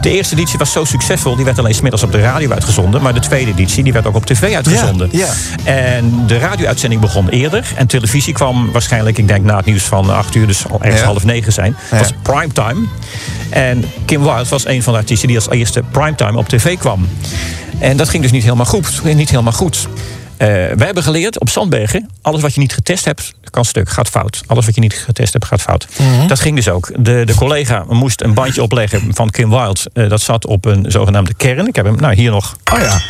de eerste editie was zo succesvol. Die werd alleen smiddags op de radio uitgezonden. Maar de tweede editie die werd ook op tv uitgezonden. Ja, En de radio-uitzending begon eerder. En televisie kwam waarschijnlijk, ik denk na het nieuws van 8 uur, dus al ergens Ja. half negen zijn. Het was primetime. En Kim Wilde was een van de artiesten die als eerste primetime op tv kwam. En dat ging dus niet helemaal goed. Niet helemaal goed. Eh, wij hebben geleerd op Zandbergen, alles wat je niet getest hebt, kan stuk, gaat fout. Alles wat je niet getest hebt, gaat fout. Dat ging dus ook. De, de collega moest een bandje opleggen van Kim Wilde. Eh, dat zat op een zogenaamde kern. Ik heb hem nou, hier nog. Oh ja.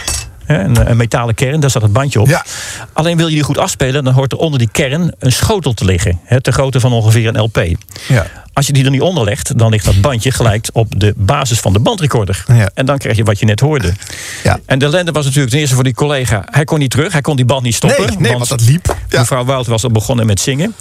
Een, een metalen kern, daar zat het bandje op. Ja. Alleen wil je die goed afspelen, dan hoort er onder die kern een schotel te liggen. Hè, ter grootte van ongeveer een LP. Ja. Als je die er niet onder legt, dan ligt dat bandje gelijk op de basis van de bandrecorder. Ja. En dan krijg je wat je net hoorde. Ja. En de ellende was natuurlijk ten eerste voor die collega. Hij kon niet terug, hij kon die band niet stoppen. Nee, nee, want dat liep. Ja. Mevrouw Wout was al begonnen met zingen.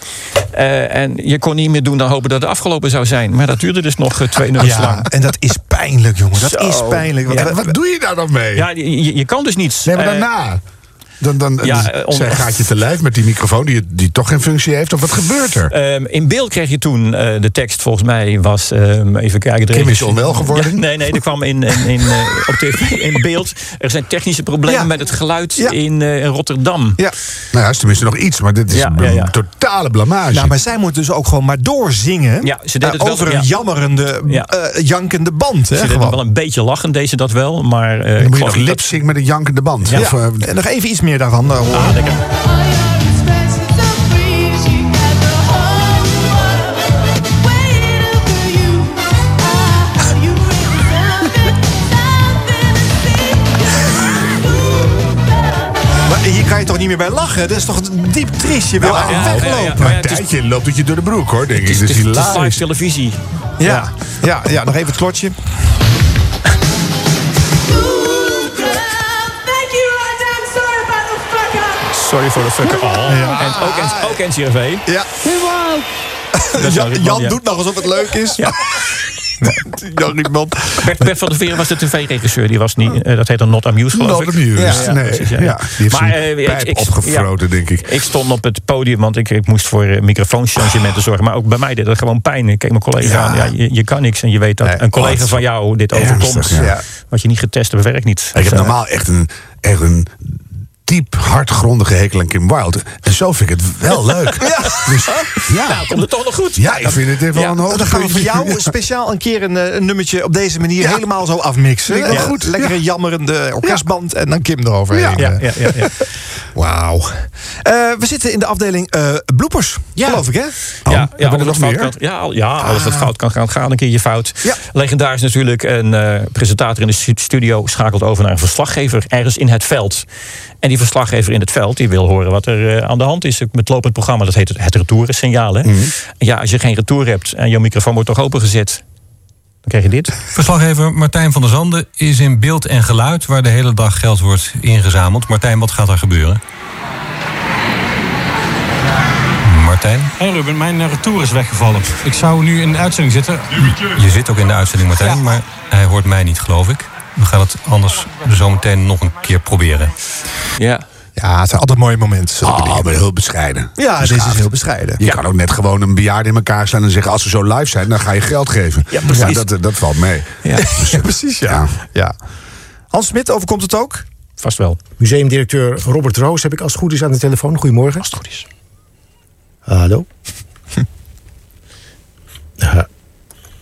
Eh, en je kon niet meer doen dan hopen dat het afgelopen zou zijn. Maar dat duurde dus nog eh, twee nummers Ja, lang. en dat is pijnlijk, jongen. Dat Zo. is pijnlijk. We- Wat doe je daar dan mee? Ja, je, je- je kan dus niets. Nee, maar Eh, daarna. Dan, dan, ja, dus eh, om- zij gaat je te lijf met die microfoon die, die toch geen functie heeft. Of wat gebeurt er? Ehm, in beeld kreeg je toen eh, de tekst, volgens mij was. ehm, even kijken. Kim is onwel geworden? Ja, nee, nee, er kwam in, in, in, eh, op tv in beeld. Er zijn technische problemen Ja. met het geluid Ja. in eh, Rotterdam. Ja. Nou ja, is tenminste nog iets, maar dit is Ja, een ja, ja. totale blamage. Nou, maar zij moet dus ook gewoon maar doorzingen. Ja, ze deed het wel- over ja. een jammerende, Ja. eh, jankende band. Hè, Ze gewoon. wel een beetje lachen, deze dat wel. Maar eh, dan ik moet je nog lipsync met een jankende band. Ja. Of, En nog even iets meer daarvan eh, horen. Ah, lekker. Hier kan je toch niet meer bij lachen? Dat is toch diep triest? Je wil ja, ja, weglopen. ja. maar een is- tijdje loopt het je door de broek, hoor, denk ik. Het is, Dus het is- het is hilarisch. live televisie. Ja, ja, ja, nog even het klotje. Sorry voor de fucker all. Ja. En ook, N- ook NCRV. Ja. Is Jan, ja. doet nog alsof het leuk is. Ja. Jan Rietman. Bert, Bert van der Veer was de tv-regisseur. Die was niet, eh, dat heet dan Not Amused, geloof Not ik. amused, Ja, nee. precies, ja. Die heeft Maar, eh, ik- ik- opgefroten, denk ik. Ik stond op het podium, want ik, ik moest voor eh, microfoonchangement zorgen. Maar ook bij mij deed dat gewoon pijn. Ik keek mijn collega Ja. aan. Ja, je, je kan niks en je weet dat Nee, een collega wat van jou dit ernstig, overkomt. ja. Wat je niet getest hebt, werkt niet. Ik heb eh, normaal echt een, echt een diep hardgrondige hekel aan Kim Wilde. En zo vind ik het wel leuk. Ja. Dus, ja. Nou, komt het toch nog goed? ja, ik vind het even Ja, wel een hoog. Dan gaan we voor jou speciaal een keer een, eh, een nummertje op deze manier Ja. helemaal zo afmixen. Ja. goed. Lekkere jammerende orkestband en dan Kim eroverheen. Ja. Ja, ja, ja, ja. Wauw. Eh, we zitten in de afdeling eh bloepers. Geloof ik, hè? ja, ja, hebben we alles wat nog fout meer? kan, ja, ja, alles wat fout kan gaan, gaat een keertje fout. Ja. Legendarisch natuurlijk. Een eh, presentator in de stu- studio schakelt over naar een verslaggever ergens in het veld. En die verslaggever in het veld die wil horen wat er eh, aan de hand is met het lopend programma. Dat heet het, het retourensignaal. Hè? Mhm. Ja, als je geen retour hebt en je microfoon wordt toch opengezet, dan krijg je dit. Verslaggever Martijn van der Zanden is in beeld en geluid... waar de hele dag geld wordt ingezameld. Martijn, wat gaat er gebeuren? Martijn? Hey Ruben, mijn eh, retour is weggevallen. Ik zou nu in de uitzending zitten. Je zit ook in de uitzending, Martijn, maar hij hoort mij niet, geloof ik. We gaan het anders zo meteen nog een keer proberen. Ja. Ja, het zijn altijd mooie momenten. Ah, maar heel bescheiden. Ja, deze is Beschaafd. heel bescheiden. Je kan ook net gewoon een bejaarde in elkaar slaan en zeggen... als ze zo live zijn, dan ga je geld geven. Ja, precies. dat, dat valt mee. Ja. Dus, Ja, precies, ja. Ja. ja. Hans Smit, overkomt het ook? Vast wel. Museumdirecteur Robert Roos heb ik als het goed is aan de telefoon. Goedemorgen. Als het goed is. Hallo? Ha-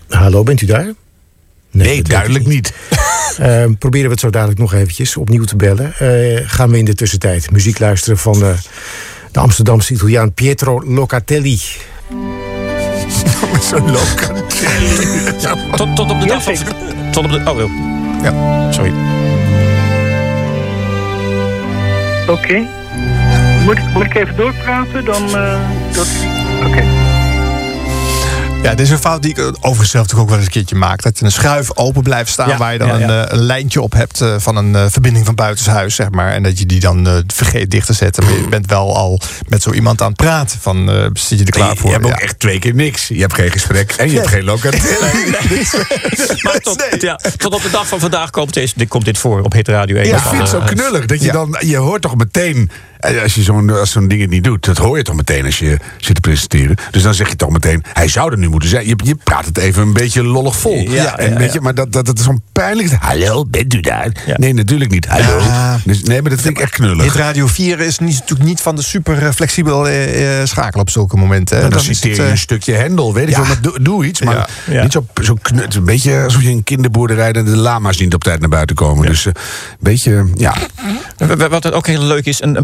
Hallo, bent u daar? Nee, dat duidelijk niet. Ehm, proberen we het zo dadelijk nog eventjes opnieuw te bellen. Eh, gaan we in de tussentijd muziek luisteren van eh, de Amsterdamse Italiaan Pietro Locatelli. Zo'n local. Tot, tot op de dag van... Tot op de... Oh, oh. Ja. Sorry. Oké. Moet, ik- moet ik even doorpraten? Dan, eh, dat... Oké. Ja, dit is een fout die ik overigens zelf natuurlijk ook wel eens een keertje maak. Dat een schuif open blijft staan Ja, waar je dan ja, ja. Een, eh, een lijntje op hebt eh, van een eh, verbinding van buitenshuis, zeg maar. En dat je die dan eh, vergeet dicht te zetten. Maar je bent wel al met zo iemand aan het praten. Van, eh, zit je er klaar Je, voor? je hebt ook echt twee keer niks. Je hebt geen gesprek en je hebt geen locatie. Maar tot, ja, tot op de dag van vandaag komt, deze, komt dit voor op Hit Radio 1. Ja, ik vind het zo knullig. Dat je ja. dan, je hoort toch meteen, als je zo'n als zo'n ding het niet doet, dat hoor je toch meteen als je zit te presenteren. Dus dan zeg je toch meteen, hij zou er nu moeten zijn. Je, je praat het even een beetje lollig vol. Ja, en ja, weet ja. je, maar dat, dat het zo'n pijnlijk is. Hallo, bent u daar? Ja. Nee, natuurlijk niet. Hallo. Ja. Dus, nee, maar dat vind ik echt knullig. Dit Radio 4 is niet, natuurlijk niet van de super eh, flexibel eh, eh, schakelen op zulke momenten. hè. En dan is citeer het, je eh, een stukje Hendel, weet ik ja. wel. Maar doe, doe iets, maar Ja. Ja. niet zo, zo knu- het is een beetje alsof je een kinderboerderij... en de lama's niet op tijd naar buiten komen. Dus eh, een beetje, ja... Wat ook heel leuk is, een, een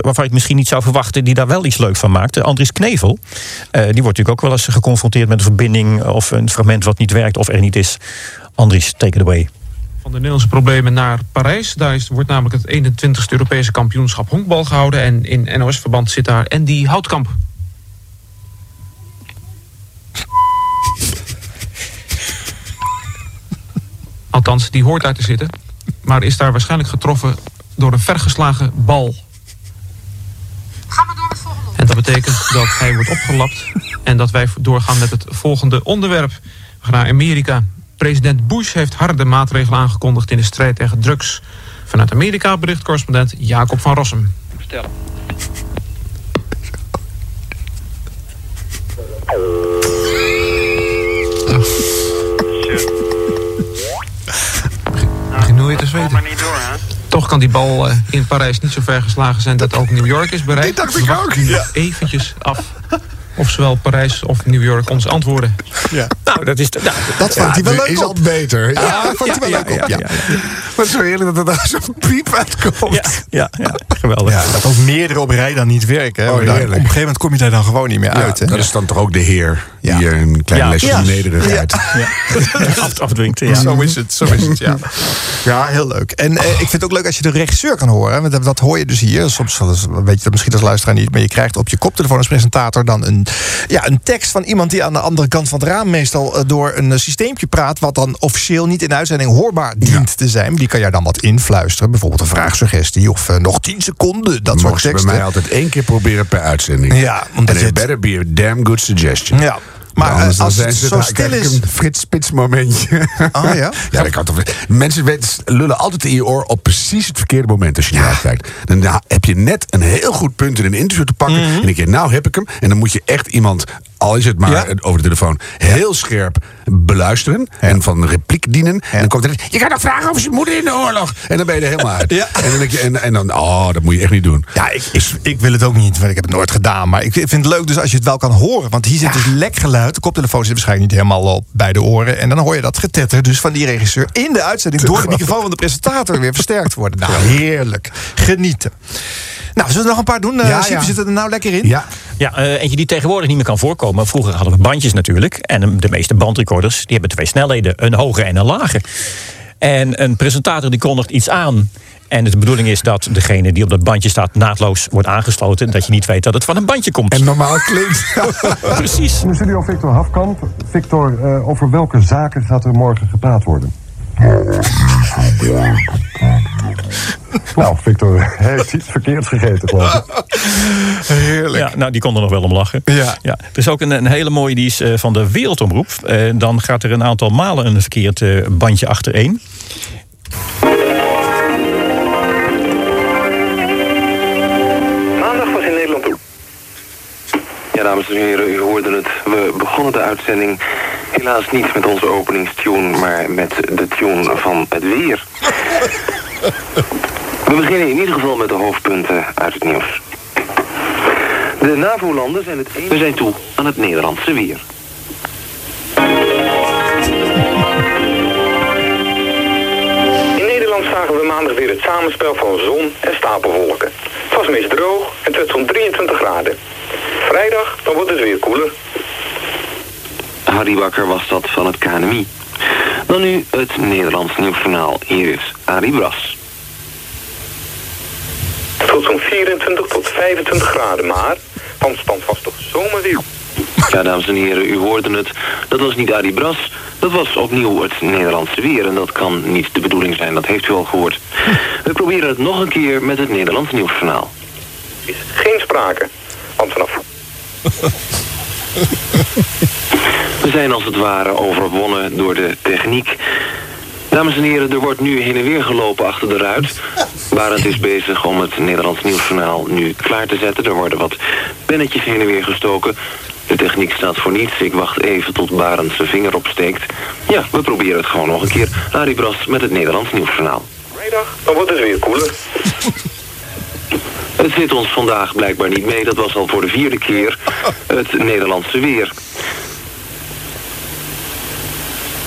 waarvan ik misschien niet zou verwachten... die daar wel iets leuks van maakt, Andries Knevel. eh, die wordt natuurlijk ook wel eens geconfronteerd met een verbinding... of een fragment wat niet werkt of er niet is. Andries, take it away. Van de Nederlandse problemen naar Parijs. Daar is, wordt namelijk het 21ste Europese kampioenschap honkbal gehouden. En in NOS-verband zit daar Andy Houtkamp. Althans, die hoort daar te zitten. Maar is daar waarschijnlijk getroffen door een vergeslagen bal. En dat betekent dat hij wordt opgelapt. En dat wij doorgaan met het volgende onderwerp. We gaan naar Amerika. President Bush heeft harde maatregelen aangekondigd in de strijd tegen drugs. Vanuit Amerika bericht correspondent Jacob van Rossum. Begin nu weer te zweten. Toch kan die bal eh, in Parijs niet zo ver geslagen zijn dat ook New York is bereikt. Dit dacht ik ook. Ja. eventjes af of zowel Parijs of New York ons antwoorden. Ja. Nou, dat is... Nou, Dat vond hij wel leuk is op. al beter. Ja, Ja, dat vond hij wel leuk op. Ja. Maar zo eerlijk dat er daar zo'n piep uitkomt. ja, ja, ja, geweldig. Ja, dat ook meerdere op rij dan niet werken. Hè? Oh, dan- op een gegeven moment kom je daar dan gewoon niet meer Ja, uit. Hè? dat is dan toch ook de heer Ja. die je een klein Ja. lesje Ja. nederigheid. Ja. Af, afdwingt, ja. Zo is het, zo is het, ja. Ja, heel leuk. En eh, ik vind het ook leuk als je de regisseur kan horen. Want dat, dat hoor je dus hier. Soms weet je dat misschien als luisteraar niet. Maar je krijgt op je koptelefoon als presentator dan een, ja, een tekst van iemand die aan de andere kant van het raam meestal eh, door een eh, systeempje praat. Wat dan officieel niet in de uitzending hoorbaar dient te zijn. Die kan jij dan wat influisteren. Bijvoorbeeld een vraagsuggestie of eh, nog 10 seconden. Dat soort ze bij teksten. mij altijd één keer proberen per uitzending. Ja, omdat je it better be a damn good suggestion. Ja. Maar eh, als het zo stil is. een Frits Spits momentje. Oh ja? Ja, dat kan toch. Mensen lullen altijd in je oor op precies het verkeerde moment als je naar uitkijkt. Dan heb je net een heel goed punt in een interview te pakken. En ik denk, nou heb ik hem. En dan moet je echt iemand, al is het maar Ja. over de telefoon, heel scherp beluisteren. En van repliek dienen. En dan komt er, je kan nog vragen over zijn moeder in de oorlog. En dan ben je er helemaal uit. En dan denk je, en, en dan, oh, dat moet je echt niet doen. Ja, ik, ik, ik wil het ook niet, want ik heb het nooit gedaan. Maar ik vind het leuk dus als je het wel kan horen. Want hier zit dus lekgeluid. De koptelefoon zit waarschijnlijk niet helemaal op bij de oren. En dan hoor je dat getetter dus van die regisseur in de uitzending... door de microfoon van de presentator weer versterkt worden. Nou, heerlijk. Genieten. Nou, zullen we er nog een paar doen? Eh Ja, zitten er nou lekker in? Ja. Ja, eh, eentje die tegenwoordig niet meer kan voorkomen. Vroeger hadden we bandjes natuurlijk. En eh, de meeste bandrecorders die hebben twee snelheden. Een hoge en een lage. En een presentator die kondigt iets aan. En de bedoeling is dat degene die op dat bandje staat naadloos wordt aangesloten. Dat je niet weet dat het van een bandje komt. En normaal klinkt. Precies. In de studio Victor Hafkamp. Victor, eh, over welke zaken gaat er morgen gepraat worden? Nou, Victor heeft iets verkeerds gegeten, geloof ik. Heerlijk. Ja, nou, die kon er nog wel om lachen. Ja. Ja, er is ook een, een hele mooie, die is eh, van de Wereldomroep. Eh, dan gaat er een aantal malen een verkeerd eh, bandje achtereen. Maandag was in Nederland. Ja, dames en heren, u hoorde het. We begonnen de uitzending helaas niet met onze openingstune, maar met de tune van het weer. We beginnen in ieder geval met de hoofdpunten uit het nieuws. De NAVO-landen zijn het eens... We zijn toe aan het Nederlandse weer. In Nederland zagen we maandag weer het samenspel van zon en stapelwolken. Het was meest droog en het werd zo'n 23 graden. Vrijdag, dan wordt het weer koeler. Harry Bakker was dat van het KNMI. Dan nu het Nederlands nieuwsjournaal. Hier is Arie Bras. Het wordt zo'n 24 tot 25 graden, maar van stand was toch zomerweer. Ja, dames en heren, u hoorde het. Dat was niet Arie Bras. Dat was opnieuw het Nederlandse weer. En dat kan niet de bedoeling zijn, dat heeft u al gehoord. We proberen het nog een keer met het Nederlands nieuwsjournaal. Is geen sprake. Want vanaf We zijn als het ware overwonnen door de techniek. Dames en heren, er wordt nu heen en weer gelopen achter de ruit. Barend is bezig om het Nederlands Nieuwsjournaal nu klaar te zetten. Er worden wat pennetjes heen en weer gestoken. De techniek staat voor niets. Ik wacht even tot Barend zijn vinger opsteekt. Ja, we proberen het gewoon nog een keer. Arie Bras met het Nederlands Nieuwsjournaal. vrijdag, dan wordt het weer koeler. Het zit ons vandaag blijkbaar niet mee. Dat was al voor de vierde keer het Nederlandse weer.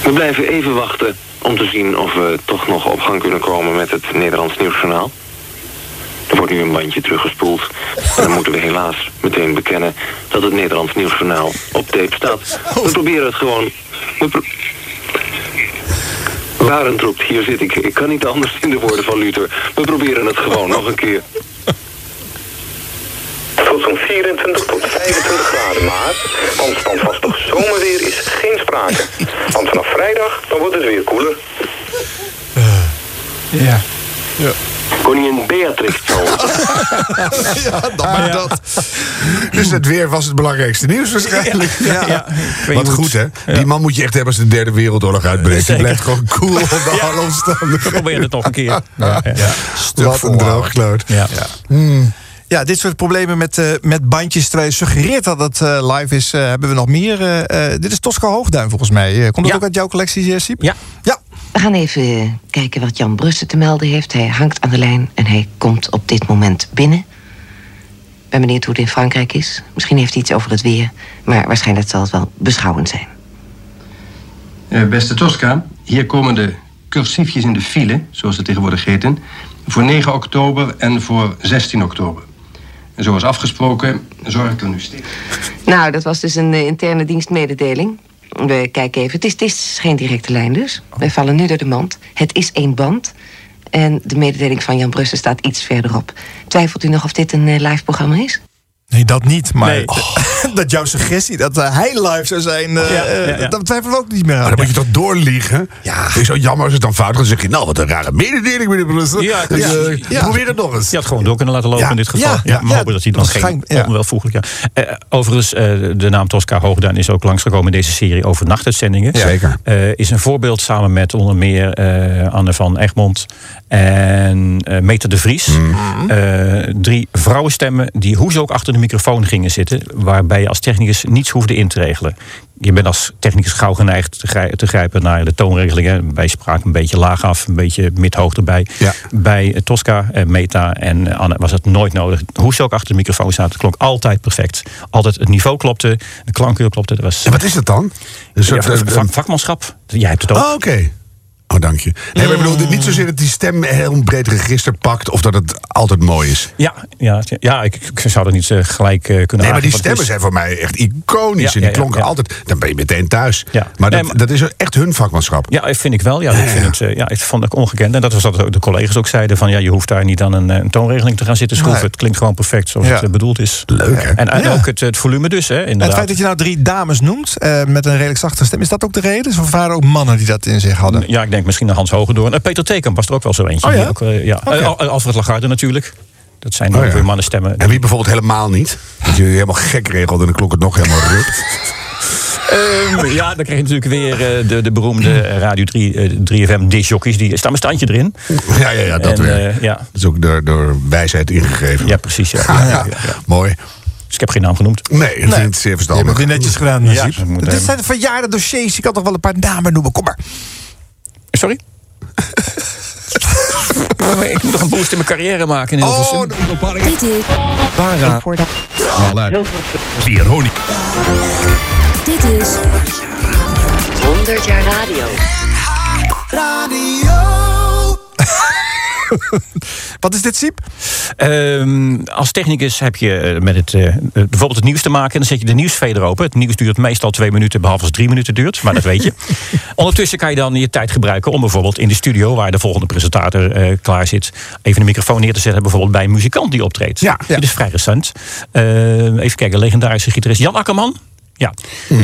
We blijven even wachten om te zien of we toch nog op gang kunnen komen met het Nederlands Nieuwsjournaal. Er wordt nu een bandje teruggespoeld. En dan moeten we helaas meteen bekennen dat het Nederlands Nieuwsjournaal op tape staat. We proberen het gewoon... We pro- hier zit ik. Ik kan niet anders in de woorden van Luther. We proberen het gewoon nog een keer. Het wordt zo'n 24 tot 25 graden, maar van toch zomerweer is geen sprake. Want vanaf vrijdag, dan wordt het weer koeler. Ja. ja. Koningin Beatrix ja, dan maar dat. Dus het weer was het belangrijkste nieuws waarschijnlijk. Ja, ja. Wat goed, hè? Die man moet je echt hebben als de derde wereldoorlog uitbreekt. Die blijft gewoon cool onder alle omstandigheden. Probeer het nog een keer. Ja, ja. Stug een droogkloot. Ja. Ja, dit soort problemen met, eh, met bandjes. Terwijl je suggereert dat het eh, live is, eh, hebben we nog meer. Dit is Tosca Hoogduin volgens mij. Komt dat ook uit jouw collectie, Siep? Ja. ja. We gaan even kijken wat Jan Brussen te melden heeft. Hij hangt aan de lijn en hij komt op dit moment binnen. Ik ben benieuwd hoe het in Frankrijk is. Misschien heeft hij iets over het weer. Maar waarschijnlijk zal het wel beschouwend zijn. Eh, beste Tosca, hier komen de cursiefjes in de file, zoals ze tegenwoordig heten, voor 9 oktober en voor 16 oktober. En zoals afgesproken, zorg ik er nu steeds. Nou, dat was dus een eh, interne dienstmededeling. We kijken even. Het is, het is geen directe lijn dus. Wij vallen nu door de mand. Het is één band. En de mededeling van Jan Brussen staat iets verderop. Twijfelt u nog of dit een eh, live programma is? Nee, dat niet. Maar dat jouw suggestie dat eh, hij live zou zijn, eh, Ja, ja, ja. eh, dat twijfelen we ook niet meer aan. Maar dan moet je toch doorliegen? Ja. Is zo jammer als het dan fout gaat. Dan zeg je, nou, wat een rare mededeling, meneer Brussel. Ja, Dus, ja. Ja. Probeer het nog eens. Je had gewoon door kunnen laten lopen Ja. in dit geval. Ja. Ja, maar Ja. hopen dat hij dan geen onwelvoeglijk... Ja. Eh, overigens, eh, de naam Tosca Hoogduin is ook langsgekomen in deze serie over nachtuitzendingen. Zeker. Eh, is een voorbeeld samen met onder meer eh, Anne van Egmond en eh Meta de Vries. Eh, drie vrouwenstemmen die hoe ze ook achter de microfoon gingen zitten. Waarbij je als technicus niets hoefde in te regelen. Je bent als technicus gauw geneigd te, grij- te grijpen naar de toonregelingen. Wij spraken een beetje laag af, een beetje mid-hoog erbij. Bij Tosca, Meta en Anne was het nooit nodig. Hoe ze ook achter de microfoon zaten, klonk altijd perfect. Altijd het niveau klopte, de klankkeur klopte. Dat was, En wat is dat dan? Een soort, Ja, eh, vak- vakmanschap. Jij hebt het ook. Oh, oké. Oh, dank je. Nee, maar ik bedoel, niet zozeer dat die stem een heel breed register pakt... of dat het altijd mooi is. Ja, ja, ja ik, ik zou dat niet eh, gelijk eh, kunnen Nee, maar die stemmen zijn voor mij echt iconisch. Ja, en die ja, klonken ja. altijd... Dan ben je meteen thuis. Ja. Maar, dat, maar- dat is echt hun vakmanschap. Ja, vind ik wel. Ja, ik, vind het, eh, ja, ik vond het ongekend. En dat was wat de collega's ook zeiden: van ja, je hoeft daar niet aan een, eh, een toonregeling te gaan zitten schroeven. Nee. Het klinkt gewoon perfect zoals Ja. het eh, bedoeld is. Leuk, hè? En, en Ja. ook het, het volume dus, hè, En het inderdaad. feit dat je nou drie dames noemt eh, met een redelijk zachte stem, is dat ook de reden? Of waren er ook mannen die dat in zich hadden? Ja, ik denk misschien naar Hans Hogendoorn. En Peter Tekamp was er ook wel zo eentje. Oh ja? Ook, eh, ja. Eh, Al- Alfred Lagarde natuurlijk. Dat zijn Oh ook ja. weer mannenstemmen. En wie bijvoorbeeld helemaal niet? Dat je helemaal gek regelt en dan klonk het nog helemaal ruk. Ehm, ja, dan krijg je natuurlijk weer eh, de, de beroemde Radio 3, eh, 3FM disjockeys. Die staan een standje erin. Ja, ja, ja, dat En, weer. eh, ja. Dat is ook door, door wijsheid ingegeven. ja, precies. Ja. Ah, Ja, ja. ja, ja. Mooi. Dus ik heb geen naam genoemd. Nee, ik vind het zeer Je hebt verstandig. het weer netjes gedaan, Ja, dat moet Dit zijn de verjaarde dossiers. Ik kan toch wel een paar namen noemen. Kom maar. Sorry? ik moet nog een boost in mijn carrière maken. In Hilversum. Dit is, Para. Veronica. dit is 100 jaar radio. Wat is dit, Siep? Ehm, als technicus heb je eh, met het, eh, eh, bijvoorbeeld het nieuws te maken. En dan zet je de nieuwsveder open. Het nieuws duurt meestal twee minuten, behalve als het drie minuten duurt. Maar dat weet je. Ondertussen kan je dan je tijd gebruiken om bijvoorbeeld in de studio... waar de volgende presentator klaar zit... even een microfoon neer te zetten. Bijvoorbeeld bij een muzikant die optreedt. Ja. Dit is vrij recent. Ehm, even kijken, legendarische gitarist Jan Akkerman. Ja,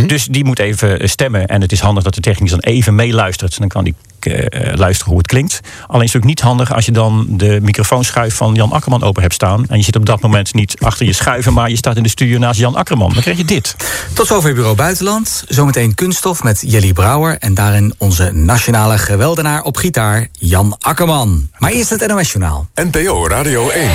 dus die moet even stemmen. En het is handig dat de technicus dan even meeluistert. Dan kan die eh, luisteren hoe het klinkt. Alleen is het natuurlijk niet handig als je dan de microfoonschuif van Jan Akkerman open hebt staan. En je zit op dat moment niet achter je schuiven, maar je staat in de studio naast Jan Akkerman. Dan krijg je dit. Tot zover Bureau Buitenland. Zometeen kunststof met Jelly Brouwer. En daarin onze nationale geweldenaar op gitaar, Jan Akkerman. Maar eerst het NOS Journaal. NPO Radio 1.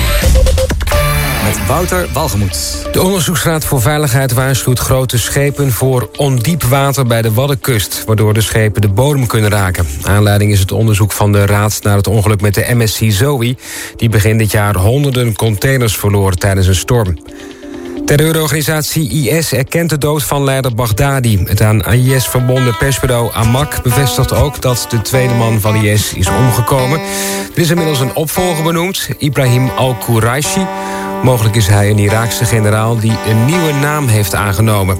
Met Wouter Walgemoed. De Onderzoeksraad voor Veiligheid waarschuwt grote schepen voor ondiep water bij de Waddenkust, waardoor de schepen de bodem kunnen raken. Aanleiding is het onderzoek van de raad naar het ongeluk met de MSC Zoe, die begin dit jaar honderden containers verloor tijdens een storm. Terreurorganisatie IS erkent de dood van leider Baghdadi. Het aan IS verbonden persbureau Amak bevestigt ook dat de tweede man van IS is omgekomen. Er is inmiddels een opvolger benoemd, Ibrahim al-Quraishi. Mogelijk is hij een Iraakse generaal die een nieuwe naam heeft aangenomen.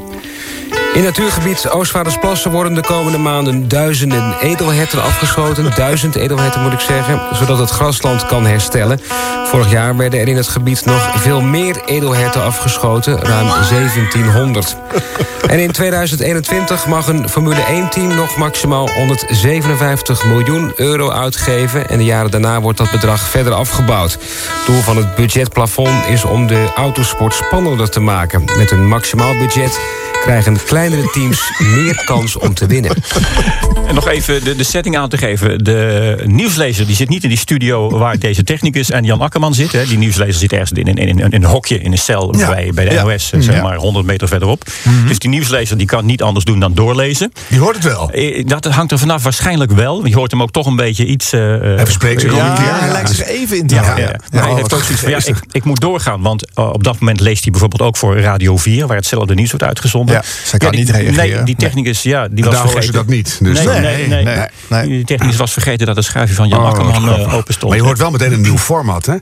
In natuurgebied Oostvaardersplassen worden de komende maanden duizenden edelherten afgeschoten. Duizend edelherten moet ik zeggen, zodat het grasland kan herstellen. Vorig jaar werden er in het gebied nog veel meer edelherten afgeschoten, ruim 1700. En in 2021 mag een Formule 1-team nog maximaal 157 miljoen euro uitgeven. En de jaren daarna wordt dat bedrag verder afgebouwd. Doel van het budgetplafond is om de autosport spannender te maken. Met een maximaal budget krijgen kleinere teams meer kans om te winnen. En nog even de, de setting aan te geven. De nieuwslezer die zit niet in die studio waar deze technicus en Jan Akkerman zitten. hè. Die nieuwslezer zit ergens in, in, in, in een hokje, in een cel Ja. bij, bij de Ja. NOS, eh, zeg maar 100 meter verderop. Dus die nieuwslezer die kan niet anders doen dan doorlezen. Die hoort het wel. Eh, Dat hangt er vanaf waarschijnlijk wel. Je hoort hem ook toch een beetje iets... eh Hij verspreekt zich ja, een keer. hij Ja. lijkt zich even in te Ja, houden. ja. Maar hij Oh, heeft ook zoiets van, ja, ik, ik moet doorgaan. Want eh, op dat moment leest hij bijvoorbeeld ook voor Radio 4... waar hetzelfde nieuws wordt uitgezonden. Ja, niet reageren. Nee, die technicus, ja, die En was daar horen ze vergeten. dat niet. Dus nee, nee, nee, nee, nee. Die technicus was vergeten dat het schuifje van Jan Oh, Akkerman eh, open stond. Maar je hoort wel meteen een nieuw format, hè?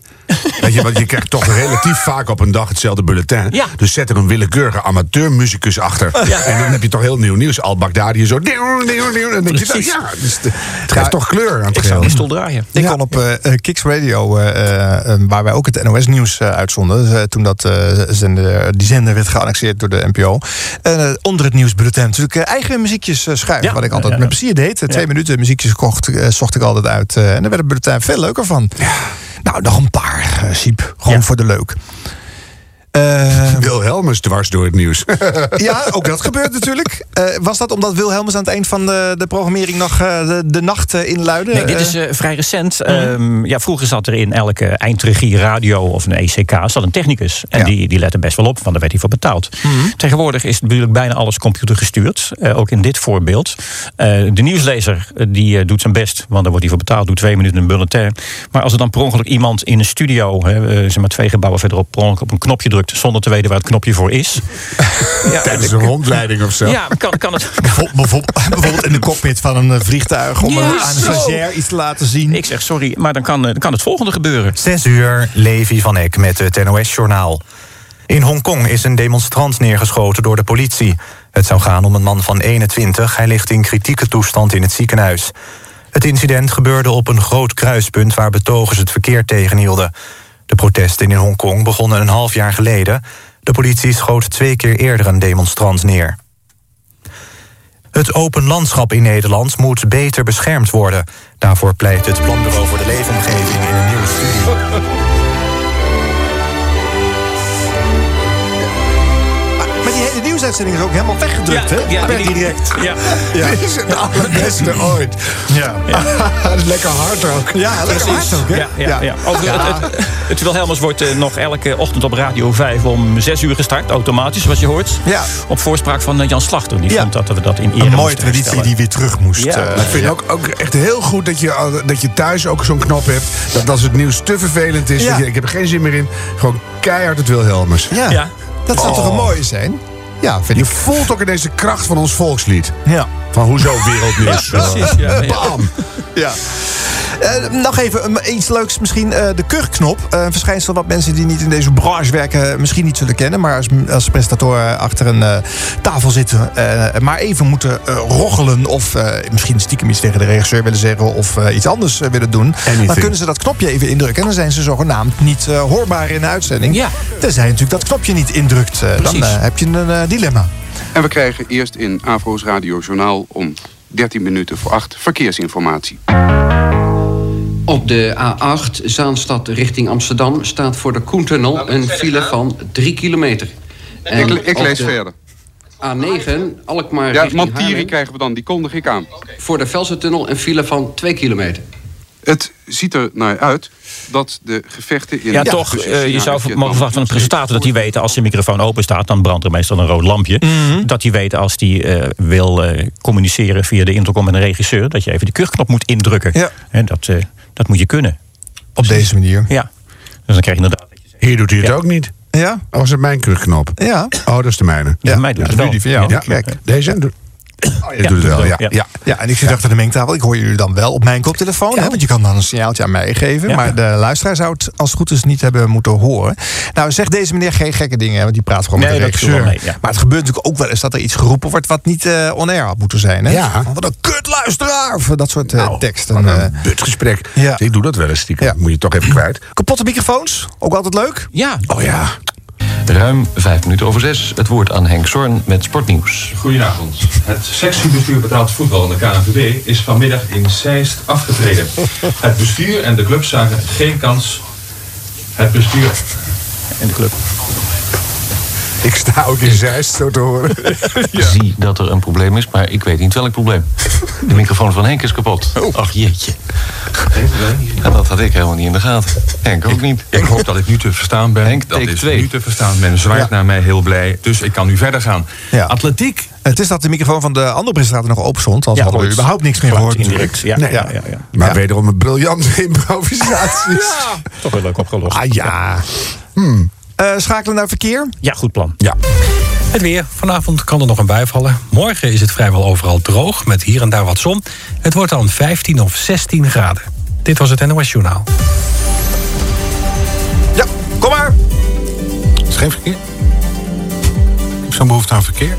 Weet je, want je krijgt toch relatief vaak op een dag hetzelfde bulletin. Ja. Dus zet er een willekeurige amateurmuzikus achter. Ja. En dan heb je toch heel nieuw nieuws. Al Baghdadi zo... En dan denk je, Precies. ja, dus de- het geeft toch kleur aan het Ik zou stoel draaien. Ik kon op eh, eh, Kicks Radio, eh, eh, eh, waar wij ook het NOS-nieuws uitzonden... dus, toen dat, eh, zender, die zender werd geannexeerd door de NPO... onder het nieuwsbulletin natuurlijk eh, eigen muziekjes eh, schrijven... Ja. wat ik altijd met plezier deed. Eh, Twee minuten muziekjes kocht, zocht ik altijd uit. en daar werd het bulletin veel leuker van. Nou, nog een paar, Siep. Gewoon voor de leuk. Eh, Wilhelmus dwars door het nieuws. ja, ook dat gebeurt natuurlijk. Eh, was dat omdat Wilhelmus aan het eind van de, de programmering nog eh, de, de nacht inluidde? Nee, dit is vrij recent. Ehm, ja, vroeger zat er in elke eindregie radio of een ECK zat een technicus. En Ja. die, die lette best wel op, want daar werd hij voor betaald. Tegenwoordig is natuurlijk bijna alles computergestuurd. eh, ook in dit voorbeeld. Eh, de nieuwslezer die eh, doet zijn best, want daar wordt hij voor betaald. Doet twee minuten een bulletin. Maar als er dan per ongeluk iemand in een studio, hè, zeg maar twee gebouwen verderop, per ongeluk op een knopje drukt zonder te weten waar het knopje voor is. Tijdens een rondleiding of zo. Ja, kan, kan het. Bijvoorbeeld, bijvoorbeeld in de cockpit van een eh, vliegtuig om Ja, een- aan een stagiair iets te laten zien. Ik zeg sorry, maar dan kan, eh, dan kan het volgende gebeuren. 6 uur, Levi van Eck met het NOS-journaal. In Hongkong is een demonstrant neergeschoten door de politie. Het zou gaan om een man van 21. Hij ligt in kritieke toestand in het ziekenhuis. Het incident gebeurde op een groot kruispunt... waar betogers het verkeer tegenhielden. De protesten in Hongkong begonnen een half jaar geleden. De politie schoot twee keer eerder een demonstrant neer. Het open landschap in Nederland moet beter beschermd worden. Daarvoor pleit het Planbureau voor de Leefomgeving in een nieuwe studie. Hele nieuwsuitzending is ook helemaal weggedrukt, hè? ja, Per die- direct. Ja. Ja. Dit is het allerbeste ooit. Ja. Dat is lekker hard ook. Ja, lekker hard ook, hè? Ja, ja, ja. Over Ja. Het, het, het Wilhelmus wordt eh, nog elke ochtend op Radio 5 om 6 uur gestart, automatisch, zoals je hoort. Ja. Op voorspraak van eh, Jan Slachter. Die Ja. vond dat we dat in ere Een mooie traditie herstellen. die weer terug moest. Ja. eh, ik vind ja. ook, ook echt heel goed dat je, dat je thuis ook zo'n knop hebt. Dat als het nieuws te vervelend is, dat je, ik heb er geen zin meer in. Gewoon keihard het Wilhelmus. Ja, Ja. dat zou Oh. toch een mooie zijn? Ja, vind Je ik. voelt ook ineens de kracht van ons volkslied. Ja. Van hoezo wereldnieuws. Ja, precies, ja. Bam. Ja. Eh, nog even iets leuks misschien. eh, de kurkknop. Eh, een verschijnsel wat mensen die niet in deze branche werken misschien niet zullen kennen. Maar als, als presentatoren achter een eh, tafel zitten. eh, maar even moeten roggelen. Of eh, misschien stiekem iets tegen de regisseur willen zeggen. Of eh, iets anders willen doen. Anything. Dan kunnen ze dat knopje even indrukken. En dan zijn ze zogenaamd niet hoorbaar in de uitzending. Ja. Tenzij je natuurlijk dat knopje niet indrukt. dan heb je een dilemma. En we krijgen eerst in Avro's Radio Journaal om 13 minuten voor 8 verkeersinformatie. Op de A8 Zaanstad richting Amsterdam staat voor de Koentunnel een file van 3 kilometer. Ik, lees de verder. A9 Alkmaar Ja, richting Haarlem krijgen we dan, die kondig ik aan. voor de Velsertunnel een file van 2 kilometer. Het ziet er naar uit dat de gevechten in... Ja, toch, eh, je zou mogen verwachten van een presentator dat hij weet als zijn microfoon open staat, dan brandt er meestal een rood lampje. Mhm. Dat hij weet als hij eh, wil eh, communiceren via de intercom met een regisseur, dat je even de kurknop moet indrukken. Ja. En dat, eh, dat moet je kunnen. Op deze manier. Ja. Dus dan krijg je inderdaad. Hier doet hij het Ja. ook niet. Ja? Oh, was het mijn kurkknop? Ja. Oh, dat is de mijne. Ja, mij doet het wel. die van jou. Ja, Kijk. Deze doet, oh, je Ja, doet het wel. Ja, ja. ja. En ik zit achter de mengtafel. Ik hoor jullie dan wel op mijn koptelefoon. Hè, want je kan dan een signaaltje aan mij geven. Maar de luisteraar zou het als het goed is niet hebben moeten horen. Nou, zegt deze meneer geen gekke dingen. Want die praat gewoon Nee, met de regisseur. mee. Maar het gebeurt natuurlijk ook wel eens dat er iets geroepen wordt... wat niet eh on-air had moeten zijn. Hè? Ja. Wat een kutluisteraar! Of dat soort eh, Nou, teksten. Wat eh. een butgesprek. Ja. Ik doe dat wel eens. Ja. Moet je toch even kwijt. Kapotte microfoons, ook altijd leuk. Ja. Oh ja. Ruim vijf minuten over zes. Het woord aan Henk Zorn met Sportnieuws. Goedenavond. Het sectiebestuur betaald voetbal in de KNVB is vanmiddag in Zeist afgetreden. Het bestuur en de club zagen geen kans. Het bestuur en de club. Ik sta ook in Zeist, zo te horen. Zie dat er een probleem is, maar ik weet niet welk probleem. De microfoon van Henk is kapot. Ach jeetje. Ja, dat had ik helemaal niet in de gaten. Henk ook niet. Ik hoop dat ik nu te verstaan ben. Henk, dat is twee. nu te verstaan. Men zwaait Ja. naar mij heel blij. Dus ik kan nu verder gaan. Ja. Atletiek. Het is dat de microfoon van de andere presentator nog open stond. Anders Ja, hadden we überhaupt niks meer gehoord. indirect. Ja, Nee. ja, ja, ja. Maar Ja. wederom een briljante improvisatie. Toch wel leuk opgelost. Ah ja. Eh, schakelen naar verkeer. Ja, goed plan. Ja. Het weer. Vanavond kan er nog een bui vallen. Morgen is het vrijwel overal droog, met hier en daar wat zon. Het wordt dan 15 of 16 graden. Dit was het NOS Journaal. Ja, kom maar. Is geen verkeer? Ik heb zo'n behoefte aan verkeer.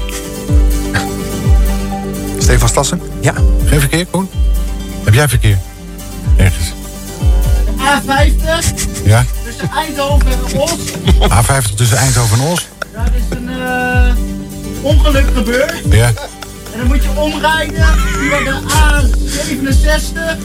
Stefan Stassen. Ja. Geen verkeer, Koen? Heb jij verkeer? Ergens. A50 Ja? Tussen Eindhoven en Os. A50 tussen Eindhoven en Os? Daar is een eh, ongeluk gebeurd. Ja. En dan moet je omrijden via de A67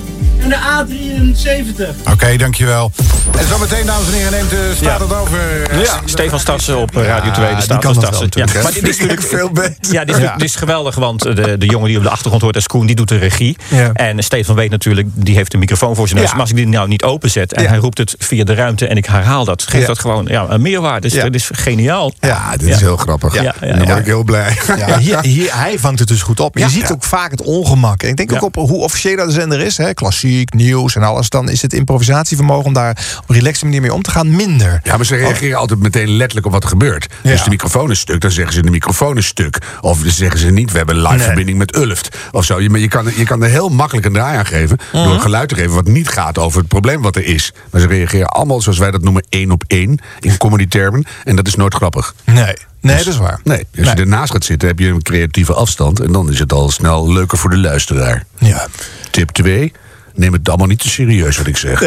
en de A73. Oké, dankjewel. En zometeen, dames en heren, neemt de staat het over. Ja, Stefan Stassen op eh, Radio 2. De die staat kan van Stassen. natuurlijk, hè. maar dit is natuurlijk veel beter. Ja, dit is, Ja. dit is geweldig, want de, de jongen die op de achtergrond hoort als Koen, die doet de regie. Ja. En Stefan weet natuurlijk, die heeft de microfoon voor zijn neus. Ja. Maar als ik die nou niet openzet en Ja. hij roept het via de ruimte en ik herhaal dat, geeft Ja. dat gewoon ja, een meerwaarde. Dus Ja. dat is geniaal. Ja, dit is heel grappig. Ja, Ja, ja, En dan ja. word ik heel blij. Ja, hier, hier, hij vangt het dus goed op. Je Ja. ziet ook vaak het ongemak. En ik denk ook Ja. op hoe officieel dat de zender is. Hè, klassiek, muziek, nieuws en alles... dan is het improvisatievermogen om daar op een relaxe manier mee om te gaan minder. Ja, maar ze reageren altijd meteen letterlijk op wat er gebeurt. Dus de microfoon is stuk, dan zeggen ze de microfoon is stuk. Of dan zeggen ze niet, we hebben een live Nee. verbinding met Ulft. Of zo. Je, je, kan, je kan er heel makkelijk een draai aan geven... door Mhm. een geluid te geven wat niet gaat over het probleem wat er is. Maar ze reageren allemaal, zoals wij dat noemen, één op één... in comedy-termen. En dat is nooit grappig. Nee, nee dat is waar. Nee, als je ernaast gaat zitten, heb je een creatieve afstand... en dan is het al snel leuker voor de luisteraar. Ja. Tip 2, neem het allemaal niet te serieus wat ik zeg.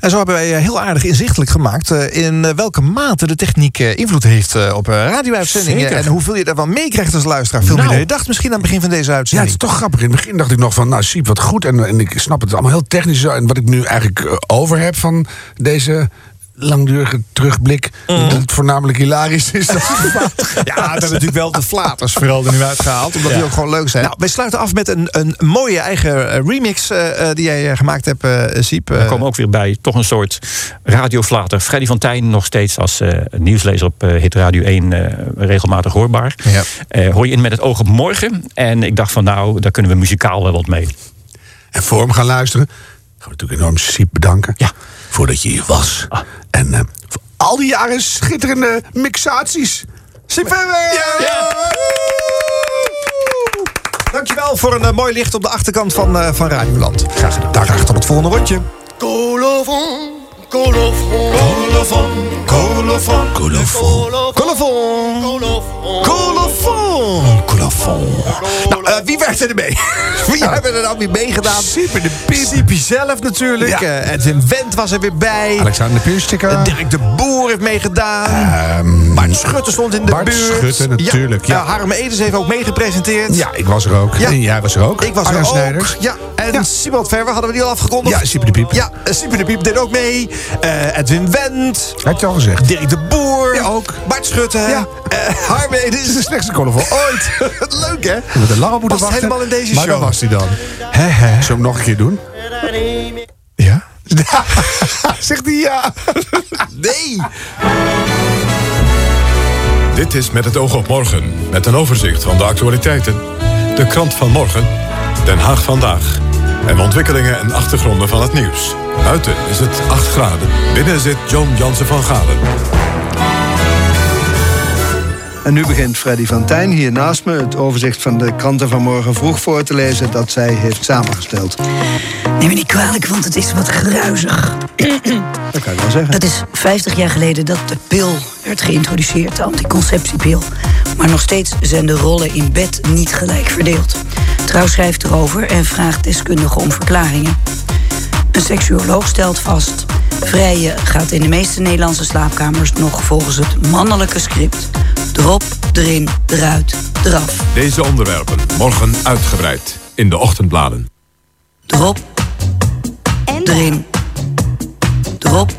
En zo hebben wij eh, heel aardig inzichtelijk gemaakt eh, in eh, welke mate de techniek invloed heeft op radio-uitzendingen. Zeker. En hoeveel je daarvan meekrijgt als luisteraar. Veel meer Nou. dan je dacht misschien aan het begin van deze Ja, uitzending. het is toch grappig. In het begin dacht ik nog van, nou, Siep, wat goed. En, en ik snap het allemaal heel technisch. En wat ik nu eigenlijk over heb van deze langdurige terugblik... Mhm. dat het voornamelijk hilarisch is. Dat Ja, we hebben natuurlijk wel de flaters vooral er nu uitgehaald. Omdat die ook gewoon leuk zijn. Nou, wij sluiten af met een, een mooie eigen eh, remix eh, eh, die jij gemaakt hebt, eh Siep. We komen ook weer bij toch een soort radioflater. Freddy van Tijn nog steeds als nieuwslezer op Hit Radio 1 eh, regelmatig hoorbaar. Ja. Hoor je in met het oog op morgen. En ik dacht van nou, daar kunnen we muzikaal wel wat mee. En voor hem gaan luisteren, gaan we natuurlijk enorm Siep bedanken. Ja. Voordat je hier was. En eh, voor al die jaren schitterende mixaties. Siep Verwer! Dankjewel voor een eh, mooi licht op de achterkant van, eh, van Radioland. Graag gedaan. Daar graag tot het volgende rondje. Colofon, colofon, colofon, colofon, colofon, colofon, colofon. Nou, eh, wie werkt er mee? Wie hebben er nou weer meegedaan? Siep de Piep. Zelf natuurlijk. Ja. Eh, Edwin Wendt was er weer bij. Alexander Piersticker. Eh, Dirk de Boer heeft meegedaan. Ehm, Bart Schutte stond in de Bart buurt. Schutte, natuurlijk, ja. Eh, Harm Edens heeft ook meegepresenteerd. Ja, ik was er ook. Ja. En jij was er ook. Ik was Arjan er ook. Snijders. Ja, en Ja. Simon Verwer hadden we die al afgekondigd. Ja, Siep de Piep. Ja, Siep de Piep deed ook mee. Eh, Edwin Wendt. Had je al gezegd. Dirk de Boer. Ja, ook. Bart Schutte. Ja. Eh, Harm Edens. de slechtste column ooit. Leuk, hè? Met een lange moeten Past wachten. helemaal in deze maar show. daar was hij dan. Hè, hè. Zullen we hem nog een keer doen? Ja? Zegt hij ja. Nee. Dit is Met het oog op morgen, met een overzicht van de actualiteiten. De krant van morgen, Den Haag vandaag. En ontwikkelingen en achtergronden van het nieuws. Buiten is het 8 graden. Binnen zit John Jansen van Galen. En nu begint Freddy van Tijn hier naast me het overzicht van de kranten van morgen vroeg voor te lezen dat zij heeft samengesteld. Neem me niet kwalijk, want het is wat gruizig. Dat kan je wel zeggen. Het is 50 jaar geleden dat de pil werd geïntroduceerd, de anticonceptiepil. Maar nog steeds zijn de rollen in bed niet gelijk verdeeld. Trouw schrijft erover en vraagt deskundigen om verklaringen. Een seksuoloog stelt vast: vrije gaat in de meeste Nederlandse slaapkamers nog volgens het mannelijke script. Drop, drin, eruit, eraf. Deze onderwerpen morgen uitgebreid in de ochtendbladen. Drop, en erin, drop,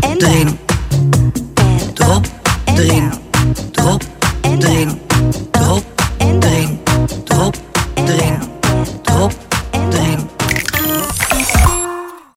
en erin, drop, drin, drop, drin.